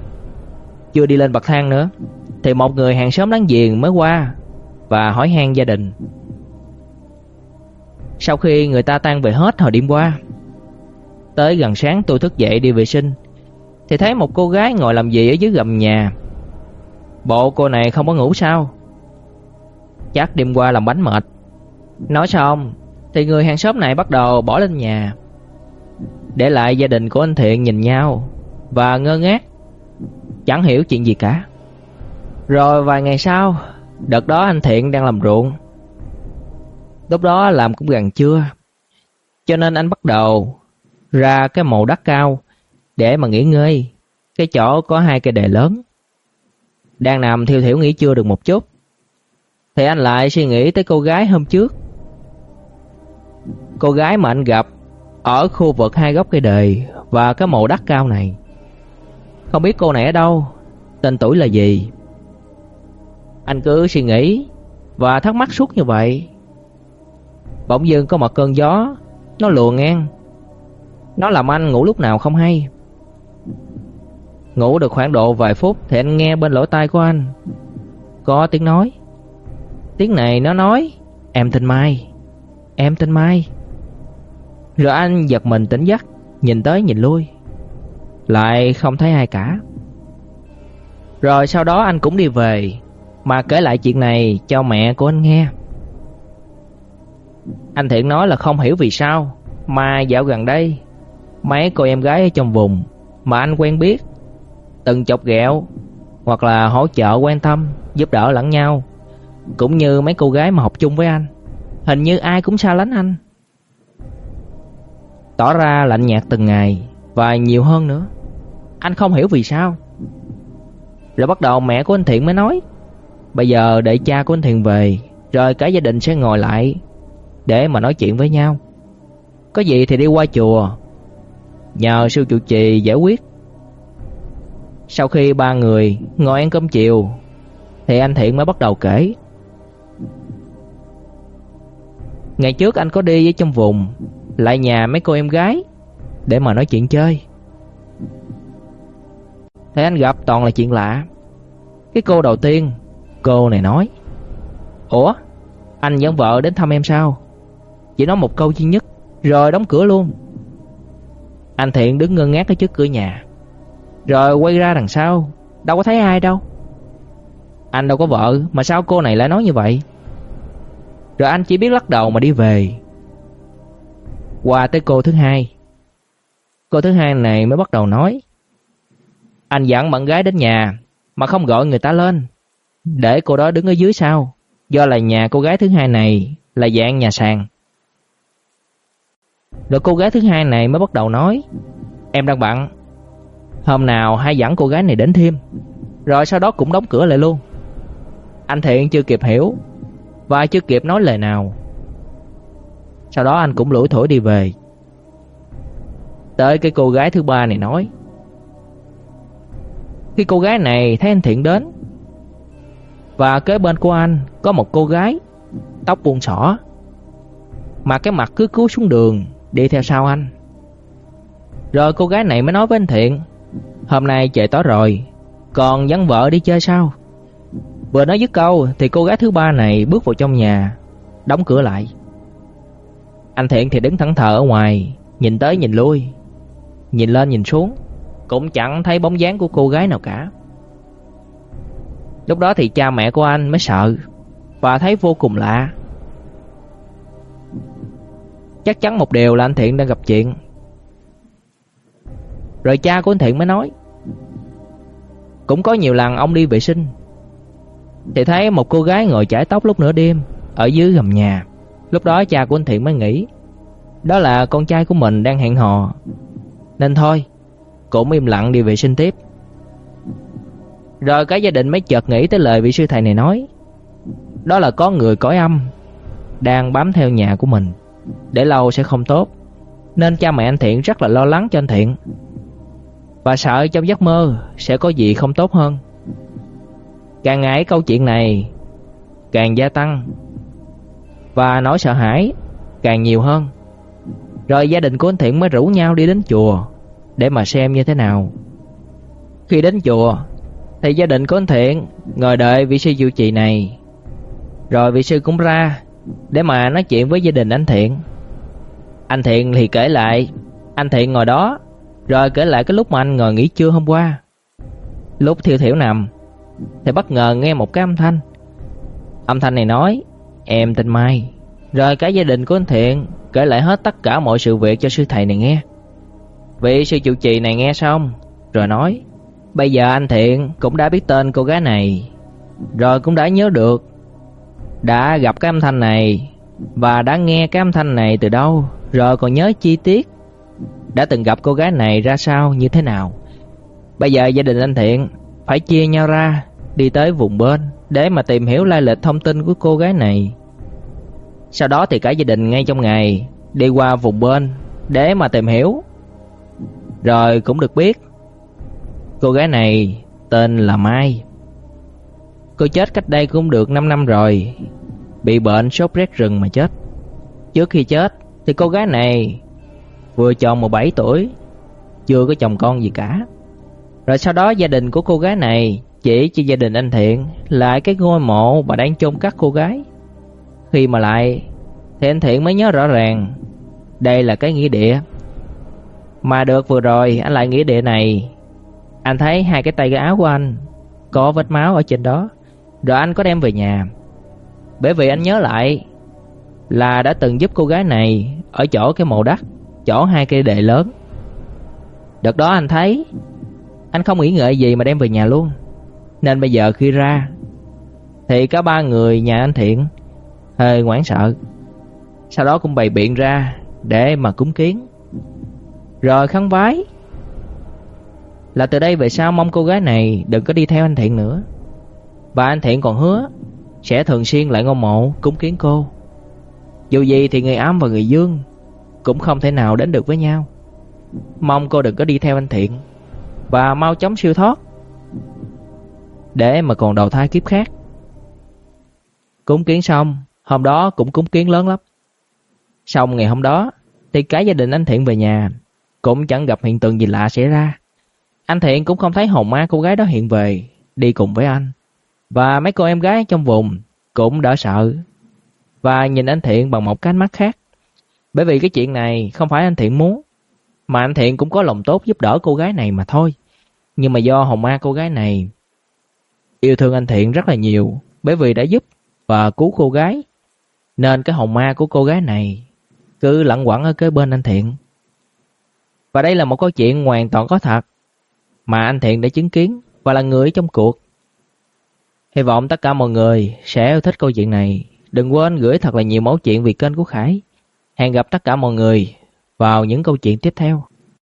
S1: chưa đi lên bậc thang nữa, Thì một người hàng xóm láng giềng mới qua Và hỏi han gia đình Sau khi người ta tan về hết hồi đêm qua, Tới gần sáng tôi thức dậy đi vệ sinh thì thấy một cô gái ngồi làm gì ở dưới gầm nhà. Bộ cô này không có ngủ sao? Chắc đêm qua làm bánh mệt. Nói xong Thì người hàng xóm này bắt đầu bỏ lên nhà. Để lại gia đình của anh Thiện nhìn nhau Và ngơ ngác Chẳng hiểu chuyện gì cả. Rồi vài ngày sau, đợt đó anh Thiện đang làm ruộng. Lúc đó làm cũng gần trưa. Cho nên anh bắt đầu ra cái mồ đất cao để mà nghỉ ngơi. Cái chỗ có hai cây đề lớn. Đang nằm thiêu thiểu nghỉ trưa được một chút. Thì anh lại suy nghĩ tới cô gái hôm trước. Cô gái mà anh gặp ở khu vực hai góc cây đề và cái mộ đất cao này. Không biết cô này ở đâu, tên tuổi là gì. Anh cứ suy nghĩ và thắc mắc suốt như vậy. Bỗng dưng có một cơn gió nó lùa ngang. Nó làm anh ngủ lúc nào không hay. Ngủ được khoảng độ vài phút thì anh nghe bên lỗ tai của anh có tiếng nói. Tiếng này nó nói: "Em tên Mai, em tên Mai." Rồi anh giật mình tỉnh giấc, nhìn tới nhìn lui, lại không thấy ai cả. Rồi sau đó anh cũng đi về, mà kể lại chuyện này cho mẹ của anh nghe. Anh Thiện nói là không hiểu vì sao mà dạo gần đây mấy cô em gái ở trong vùng mà anh quen biết từng chọc ghẹo hoặc là hỗ trợ quan tâm, giúp đỡ lẫn nhau, cũng như mấy cô gái mà học chung với anh, hình như ai cũng xa lánh anh. Tỏ ra lạnh nhạt từng ngày và nhiều hơn nữa. Anh không hiểu vì sao. Rồi bắt đầu mẹ của anh Thiện mới nói, bây giờ để cha của anh Thiện về, rồi cả gia đình sẽ ngồi lại để mà nói chuyện với nhau. Có gì thì đi qua chùa nhờ sư trụ trì giải quyết. Sau khi ba người ngồi ăn cơm chiều thì anh Thiện mới bắt đầu kể. Ngày trước anh có đi với trong vùng lại nhà mấy cô em gái để mà nói chuyện chơi. Thế anh gặp toàn là chuyện lạ. Cái cô đầu tiên, cô này nói: "Ủa, anh dẫn vợ đến thăm em sao?" Chỉ nói một câu duy nhất rồi đóng cửa luôn. Anh Thiện đứng ngơ ngác ở trước cửa nhà, rồi quay ra đằng sau, đâu có thấy ai đâu. Anh đâu có vợ mà sao cô này lại nói như vậy? Rồi anh chỉ biết lắc đầu mà đi về. Qua tới cô thứ hai. Cô thứ hai này mới bắt đầu nói. Anh dẫn bạn gái đến nhà mà không gọi người ta lên, để cô đó đứng ở dưới sau, do là nhà cô gái thứ hai này là dạng nhà sàn. Rồi cô gái thứ hai này mới bắt đầu nói Em đang bận Hôm nào hai dẫn cô gái này đến thêm. Rồi sau đó cũng đóng cửa lại luôn. Anh Thiện chưa kịp hiểu Và chưa kịp nói lời nào. Sau đó anh cũng lủi thổi đi về. Tới cái cô gái thứ ba này nói Khi cô gái này thấy anh Thiện đến Và kế bên của anh có một cô gái Tóc buông xỏ Mà cái mặt cứ cúi xuống đường đi theo sau anh. Rồi cô gái này mới nói với anh Thiện, hôm nay trời tối rồi, còn dẫn vợ đi chơi sao? Vừa nói dứt câu thì cô gái thứ ba này bước vào trong nhà, đóng cửa lại. Anh Thiện thì đứng thẫn thờ ở ngoài, nhìn tới nhìn lui, nhìn lên nhìn xuống, cũng chẳng thấy bóng dáng của cô gái nào cả. Lúc đó thì cha mẹ của anh mới sợ và thấy vô cùng lạ. Chắc chắn một điều là anh Thiện đang gặp chuyện rồi cha của anh Thiện mới nói, Cũng có nhiều lần ông đi vệ sinh, Thì thấy một cô gái ngồi chải tóc lúc nửa đêm Ở dưới gầm nhà. Lúc đó cha của anh Thiện mới nghĩ, Đó là con trai của mình đang hẹn hò, Nên thôi, Cũng im lặng đi vệ sinh tiếp. Rồi cả gia đình mới chợt nghĩ tới lời vị sư thầy này nói, Đó là có người cõi âm Đang bám theo nhà của mình, để lâu sẽ không tốt, Nên cha mẹ anh Thiện rất là lo lắng cho anh Thiện. Và sợ trong giấc mơ Sẽ có gì không tốt hơn. Càng ngày câu chuyện này Càng gia tăng. Và nỗi sợ hãi Càng nhiều hơn. Rồi gia đình của anh Thiện mới rủ nhau đi đến chùa Để mà xem như thế nào. Khi đến chùa Thì gia đình của anh Thiện Ngồi đợi vị sư diệu trì này. Rồi vị sư cũng ra để mà nói chuyện với gia đình anh Thiện. Anh Thiện thì kể lại, anh Thiện ngồi đó, rồi kể lại cái lúc mà anh ngồi nghỉ trưa hôm qua. Lúc Thiệu Thiểu nằm, thì bất ngờ nghe một cái âm thanh. Âm thanh này nói, em tên Mai. Rồi cả gia đình của anh Thiện kể lại hết tất cả mọi sự việc cho sư thầy này nghe. Vị sư chủ trì này nghe xong, rồi nói, bây giờ anh Thiện cũng đã biết tên cô gái này, Rồi cũng đã nhớ được Đã gặp cái âm thanh này Và đã nghe cái âm thanh này từ đâu Rồi còn nhớ chi tiết đã từng gặp cô gái này ra sao, như thế nào? Bây giờ gia đình anh Thiện Phải chia nhau ra, Đi tới vùng bên, Để mà tìm hiểu lai lịch thông tin của cô gái này. Sau đó thì cả gia đình ngay trong ngày Đi qua vùng bên Để mà tìm hiểu. Rồi cũng được biết, Cô gái này tên là Mai. Cô chết cách đây cũng được 5 năm rồi, Bị bệnh sốt rét rừng mà chết. Trước khi chết Thì cô gái này Vừa tròn 17 tuổi, Chưa có chồng con gì cả. Rồi sau đó gia đình của cô gái này Chỉ cho gia đình anh Thiện Lại cái ngôi mộ mà đang chôn cất cô gái. Khi mà lại, Thì anh Thiện mới nhớ rõ ràng, Đây là cái nghĩa địa. Mà được vừa rồi anh lại nghĩa địa này, Anh thấy hai cái tay cái áo của anh Có vết máu ở trên đó, rồi anh có đem về nhà. Bởi vì anh nhớ lại Là đã từng giúp cô gái này Ở chỗ cái mộ đất. Chỗ hai cây đề lớn. Đợt đó anh thấy, Anh không nghĩ ngợi gì mà đem về nhà luôn. Nên bây giờ khi ra, Thì có ba người nhà anh Thiện Hơi hoảng sợ. Sau đó cũng bày biện ra Để mà cúng kiến. Rồi khấn vái Là từ đây về sau mong cô gái này Đừng có đi theo anh Thiện nữa. Và anh Thiện còn hứa Sẽ thường xuyên lại ngôi mộ cúng kiến cô. Dù gì thì người ám và người dương cũng không thể nào đến được với nhau. Mong cô đừng có đi theo anh Thiện Và mau chóng siêu thoát Để mà còn đầu thai kiếp khác. Cúng kiến xong, Hôm đó cũng cúng kiến lớn lắm. Xong ngày hôm đó, Thì cả gia đình anh Thiện về nhà Cũng chẳng gặp hiện tượng gì lạ xảy ra. Anh Thiện cũng không thấy hồn ma cô gái đó hiện về, Đi cùng với anh. Và mấy cô em gái trong vùng cũng đỡ sợ và nhìn anh Thiện bằng một cái ánh mắt khác. Bởi vì cái chuyện này không phải anh Thiện muốn, mà anh Thiện cũng có lòng tốt giúp đỡ cô gái này mà thôi. Nhưng mà do hồng ma cô gái này yêu thương anh Thiện rất là nhiều bởi vì đã giúp và cứu cô gái. Nên cái hồng ma của cô gái này cứ lẩn quẩn ở kế bên anh Thiện. Và đây là một câu chuyện hoàn toàn có thật mà anh Thiện đã chứng kiến và là người trong cuộc. Hy vọng tất cả mọi người sẽ yêu thích câu chuyện này. Đừng quên gửi thật là nhiều mẫu chuyện về kênh của Khải. Hẹn gặp tất cả mọi người vào những câu chuyện tiếp theo.